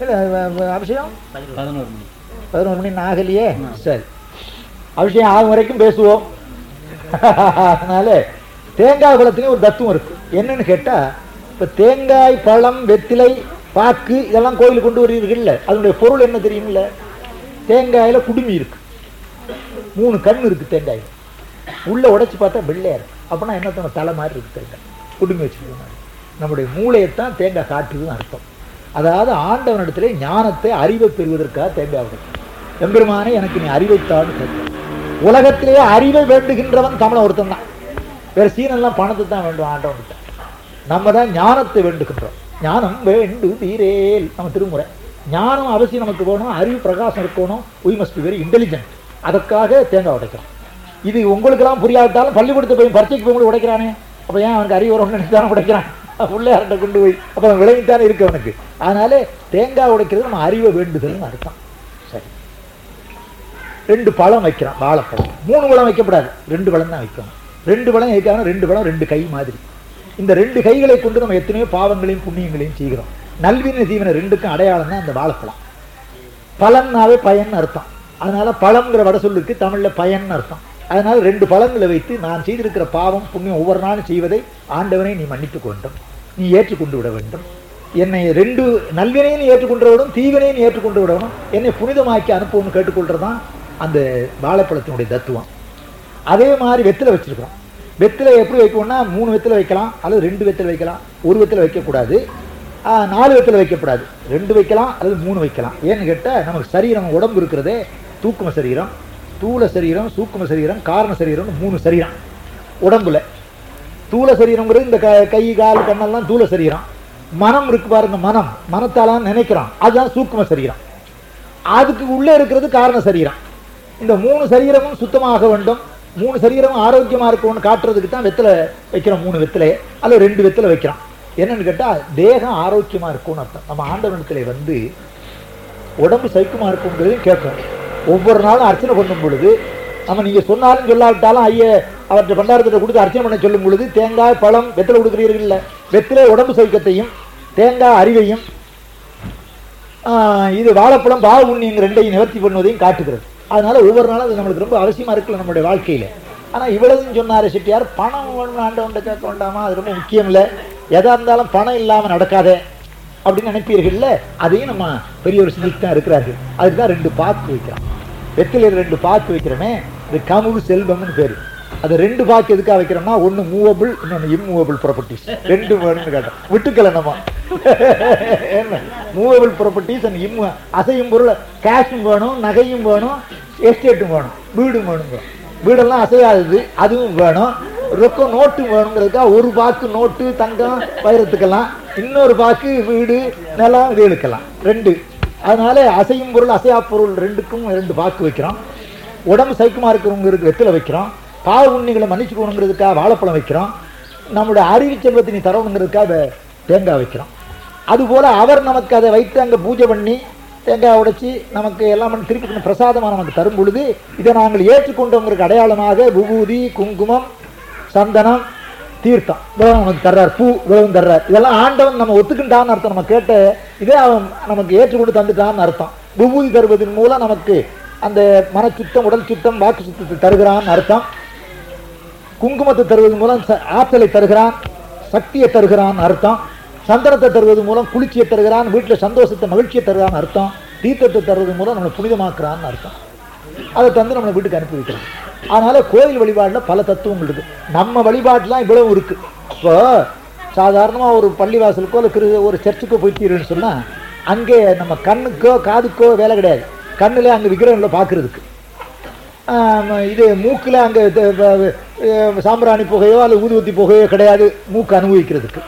இல்லை அவசியம்? பதினோரு மணி. பதினோரு மணி. ஆகலையே? சரி. அபிஷேகம் ஆகும் வரைக்கும் பேசுவோம். அதனால தேங்காய் பழத்துலேயும் ஒரு தத்துவம் இருக்கு. என்னன்னு கேட்டால் இப்போ தேங்காய் பழம் வெத்திலை பாக்கு இதெல்லாம் கோயிலுக்கு கொண்டு வருவீர்கள் அதனுடைய பொருள் என்ன தெரியுமில்ல தேங்காயில குடுமி இருக்கு. மூணு கண் இருக்கு தேங்காயில். உள்ள உடச்சி பார்த்தா வெள்ளையா இருக்கு. அப்படின்னா என்ன தோணும் தலை மாதிரி இருக்குது தேங்காய். குடுமி வச்சுருக்கோம் நம்முடைய மூளையைத்தான் தேங்காய் காட்டுதுன்னு அர்த்தம். அதாவது ஆண்டவனிடத்திலே ஞானத்தை அறிவை பெறுவதற்காக தேங்காய் உடைக்கும் எம்பெருமானே எனக்கு நீ அறிவைத்தான்னு கேட்கிறேன் உலகத்திலேயே அறிவை வேண்டுகின்றவன் தமிழன் ஒருத்தன் தான். வேற சீனெல்லாம் பணத்தை தான் வேண்டும் ஆண்டவன்கிட்ட. நம்ம தான் ஞானத்தை வேண்டுகின்றோம். ஞானம் வேண்டு தீரேல் நம்ம திருமுறை. ஞானம் அவசியம் நமக்கு போகணும் அறிவு பிரகாசம் இருக்கணும் we must be very intelligent அதற்காக தேங்காய் உடைக்கிறோம். இது உங்களுக்கெல்லாம் புரியாவிட்டாலும் பள்ளிக்கூடத்தை போய் பரீட்சைக்கு போய் உடைக்கிறானே. அப்போ ஏன் அவனுக்கு அறிவு வரும்னு நினைச்சு உடைக்கிறான்? உடைக்கிறான் அரட்டை கொண்டு போய். அப்போ அவன் விளங்கித்தானே இருக்கு அவனுக்கு. அதனால தேங்காய் உடைக்கிறது நம்ம அறிவை வேண்டுதல்னு அர்த்தம். ரெண்டு பழம் வைக்கிறான் வாழைப்பழம். மூணு பழம் வைக்கப்படாது. ரெண்டு பழம் தான் வைக்கணும். ரெண்டு பழம் வைக்காம ரெண்டு பழம் ரெண்டு கை மாதிரி. இந்த ரெண்டு கைகளை கொண்டு நம்ம எத்தனையோ பாவங்களையும் புண்ணியங்களையும் செய்கிறோம். நல்வினை தீவனை ரெண்டுக்கும் அடையாளம் தான் இந்த வாழைப்பழம். பழம்னாவே பயன் அர்த்தம். அதனால பழம்ங்கிற வட சொல்லுக்கு தமிழ்ல பயன் அர்த்தம். அதனால ரெண்டு பழங்களை வைத்து நான் செய்திருக்கிற பாவம் புண்ணியம் ஒவ்வொரு நாளும் செய்வதை ஆண்டவனை நீ மன்னித்துக் கொண்டும். நீ ஏற்றுக்கொண்டு விட வேண்டும். என்னை ரெண்டு நல்வினையும் ஏற்றுக்கொண்டு விடணும் தீவினையும் ஏற்றுக்கொண்டு விடணும் என்னை புனிதமாக்கி அனுப்புவோம்னு கேட்டுக்கொள்றதான் அந்த வாழைப்பழத்தினுடைய தத்துவம். அதே மாதிரி வெத்திலை வச்சிருக்கிறோம். வெத்திலை எப்படி வைக்கணும்னா மூணு வெத்திலை வைக்கலாம் அல்லது ரெண்டு வெத்திலை வைக்கலாம் ஒரு வெத்திலை வைக்கக்கூடாது. நாலு வெத்திலை வைக்கக்கூடாது. ரெண்டு வைக்கலாம் அல்லது மூணு வைக்கலாம். ஏன்னு கேட்டால் நமக்கு சரீரம் உடம்பு இருக்கிறதே தூக்கும சரீரம் தூள சரீரம் சூக்கும சரீரம் காரண சரீரம்னு மூணு சரீரம் உடம்புல. தூள சரீரங்கிறது இந்த க கை கால் கண்ணெல்லாம் தூள சரீரம். மனம் இருக்கு பாருங்க மனம். மனத்தாலாம் நினைக்கிறோம். அதுதான் சூக்கும சரீரம். அதுக்கு உள்ளே இருக்கிறது காரண சரீரம். இந்த மூணு சரீரமும் சுத்தமாக வேண்டும். மூணு சரீரமும் ஆரோக்கியமா இருக்கும்னு காட்டுறதுக்கு தான் வெத்தலை வைக்கிறோம் மூணு வெத்தலை அல்லது ரெண்டு வெத்தலை வைக்கிறோம். என்னன்னு கேட்டா தேகம் ஆரோக்கியமா இருக்கும்னு அர்த்தம். நம்ம ஆண்டவனத்தில் வந்து உடம்பு சைக்குமா இருக்குங்கிறதையும் கேட்கும். ஒவ்வொரு நாளும் அர்ச்சனை பண்ணும் பொழுது நம்ம நீங்க சொன்னாலும் சொல்லாவிட்டாலும் ஐய அவற்றை பண்டாரத்தை கொடுத்து அர்ச்சனை பண்ண சொல்லும் பொழுது தேங்காய் பழம் வெத்தலை கொடுக்குறீர்கள் வெத்திலை உடம்பு சைக்கத்தையும் தேங்காய் அறிவையும் ஆஹ், இது வாழைப்பழம் பாவ உண்ணிங்கிற ரெண்டையும் நிவர்த்தி பண்ணுவதையும் காட்டுகிறது. அதனால ஒவ்வொரு நாளும் அது நம்மளுக்கு ரொம்ப அவசியமா இருக்குல்ல நம்மளுடைய வாழ்க்கையில. ஆனா இவ்வளவுன்னு சொன்னார் செட்டியார் பணம் வேணும் ஆண்டவன்ட்ட கேட்க வேண்டாமா? அது ரொம்ப முக்கியம் இல்லை எதா இருந்தாலும் பணம் இல்லாம நடக்காதே அப்படின்னு நினைப்பீர்கள்ல? அதையும் நம்ம பெரியவர் சிந்தித்து தான் இருக்கிறார்கள். அதுக்கு தான் ரெண்டு பாக்கு வைக்கிறோம். வெத்திலையில் ரெண்டு பாக்கு வைக்கிறோமே. இது கமுகு செல்வம்னு பேரு. அது ரெண்டு பாக்கு எதுக்காக வைக்கிறோம்னா ஒன்று மூவபிள் இன்னொன்று இம்மூவபிள் ப்ராப்பர்ட்டிஸ் ரெண்டு வேணும்னு கேட்டோம் விட்டுக்கல நம்ம. என்ன? மூவபிள் ப்ராப்பர்ட்டிஸ் அண்ட் இம்மு அசையும் பொருள் கேஷும் வேணும் நகையும் வேணும் எஸ்டேட்டும் வேணும் வீடும் வேணுங்க வீடெல்லாம் அசையாதது அதுவும் வேணும். ரொக்கம் நோட்டு வேணுங்கிறதுக்காக ஒரு பாக்கு நோட்டு தங்கம் வைரத்துக்கெல்லாம் இன்னொரு பாக்கு வீடு நிலம் இது இழுக்கலாம் ரெண்டு. அதனால அசையும் பொருள் அசையா பொருள் ரெண்டுக்கும் ரெண்டு பாக்கு வைக்கிறோம். உடம்பு சைக்கமாக இருக்கிறவங்களுக்கு வெத்தில வைக்கிறோம். பாவ உண்ணிகளை மன்னிச்சுக்கணுங்கிறதுக்காக வாழைப்பழம் வைக்கிறோம். நம்முடைய அறிவு செல்வத்தை நீ தரணுங்கிறதுக்காக தேங்காய் வைக்கிறோம். அதுபோல் அவர் நமக்கு அதை வைத்து அங்கே பூஜை பண்ணி தேங்காய் உடைச்சி நமக்கு எல்லாம் திருப்பி கொண்டு பிரசாதமாக நமக்கு தரும் பொழுது இதை நாங்கள் ஏற்றுக்கொண்டவங்களுக்கு அடையாளமாக விபூதி குங்குமம் சந்தனம் தீர்த்தம் இவ்வளவு நமக்கு தர்றார். பூ இவ்வளவு தர்றார். இதெல்லாம் ஆண்டவன் நம்ம ஒத்துக்கிட்டான்னு அர்த்தம். நம்ம கேட்ட இதே அவன் நமக்கு ஏற்றுக்கொண்டு தந்துட்டான்னு அர்த்தம். விபூதி தருவதன் மூலம் நமக்கு அந்த மனச்சுத்தம் உடல் சுத்தம் வாக்கு சுத்தத்தை தருகிறான்னு அர்த்தம். குங்குமத்தை தருவது மூலம் ச- ஆற்றலை தருகிறான் சக்தியை தருகிறான் அர்த்தம். சந்தனத்தை தருவது மூலம் குளிர்ச்சியை தருகிறான் வீட்டில் சந்தோஷத்தை மகிழ்ச்சியை தருகிறான் அர்த்தம். தீர்த்தத்தை தருவது மூலம் நம்மளை புனிதமாக்குறான்னு அர்த்தம். அதை தந்து நம்மளை வீட்டுக்கு அனுப்பி வைக்கிறோம் அதனால கோயில் வழிபாடில் பல தத்துவங்கள் இருக்குது. நம்ம வழிபாட்டுலாம் இவ்வளவு இருக்கு. இப்போ சாதாரணமாக ஒரு பள்ளிவாசலுக்கோ இல்லை கிரு ஒரு சர்ச்சுக்கோ போயிட்டீங்கன்னு சொன்னால் அங்கே நம்ம கண்ணுக்கோ காதுக்கோ வேலை கிடையாது. கண்ணில் அங்கே விக்கிரகங்களை பார்க்குறதுக்கு. இது மூக்கில் அங்கே சாம்பிராணி புகையோ அல்லது ஊதுவத்தி புகையோ கிடையாது மூக்கு அனுபவிக்கிறதுக்கு.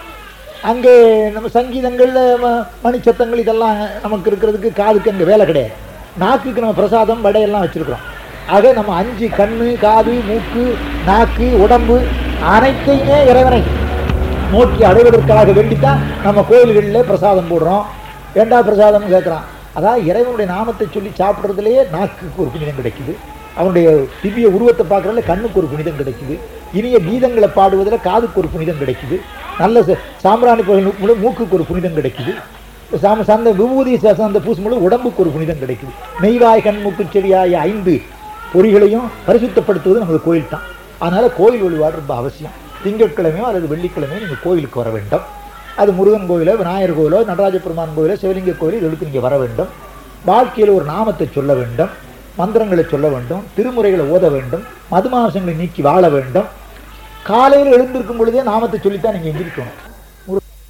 அங்கே நம்ம சங்கீதங்களில் ம- மணிச்சத்தங்கள் இதெல்லாம் நமக்கு இருக்கிறதுக்கு காதுக்கு அங்கே வேலை கிடையாது. நாக்குக்கு நம்ம பிரசாதம் வடையெல்லாம் வச்சுருக்குறோம். ஆக நம்ம அஞ்சு கண் காது மூக்கு நாக்கு உடம்பு அனைத்தையுமே இறைவனை நோக்கி அடைவதற்காக வேண்டித்தான் நம்ம கோயில்களில் பிரசாதம் போடுறோம். ஏண்டா பிரசாதம்னு கேட்குறான் அதாவது இறைவனுடைய நாமத்தை சொல்லி சாப்பிட்றதுலேயே நாக்குக்கு ஒரு புண்ணியம் கிடைக்குது. அவனுடைய திவ்ய உருவத்தை பார்க்குறதுல கண்ணுக்கு ஒரு புனிதம் கிடைக்குது. இனிய கீதங்களை பாடுவதில் காதுக்கு ஒரு புனிதம் கிடைக்குது. நல்ல ச- சாம்பிராணி புகை மூக்குக்கு ஒரு புனிதம் கிடைக்குது. சாம சார்ந்த விபூதி ச- சந்த பூசும்போது உடம்புக்கு ஒரு புனிதம் கிடைக்குது. நெய்வாய் கண் மூக்கு செடியாய ஐந்து பொறிகளையும் பரிசுத்தப்படுத்துவது நமது கோயில் தான். அதனால் கோயில் வழிபாடு ரொம்ப அவசியம். திங்கட்கிழமையோ அல்லது வெள்ளிக்கிழமையோ நீங்கள் கோயிலுக்கு வர வேண்டும். அது முருகன் கோயிலோ விநாயகர் கோயிலோ நடராஜ பெருமான் கோயிலோ சிவலிங்க கோயிலோ இதுகளுக்கு நீங்கள் வர வேண்டும். வாழ்க்கையில் ஒரு நாமத்தை சொல்ல வேண்டும். மந்திரங்களை சொல்ல வேண்டும் திருமுறைகளை ஓத வேண்டும் மதுமாசங்களை நீக்கி வாழ வேண்டும். காலையில் எழுந்திருக்கும் பொழுதே நாமத்தை சொல்லித்தான் நீங்கள் எந்திரிக்கணும்.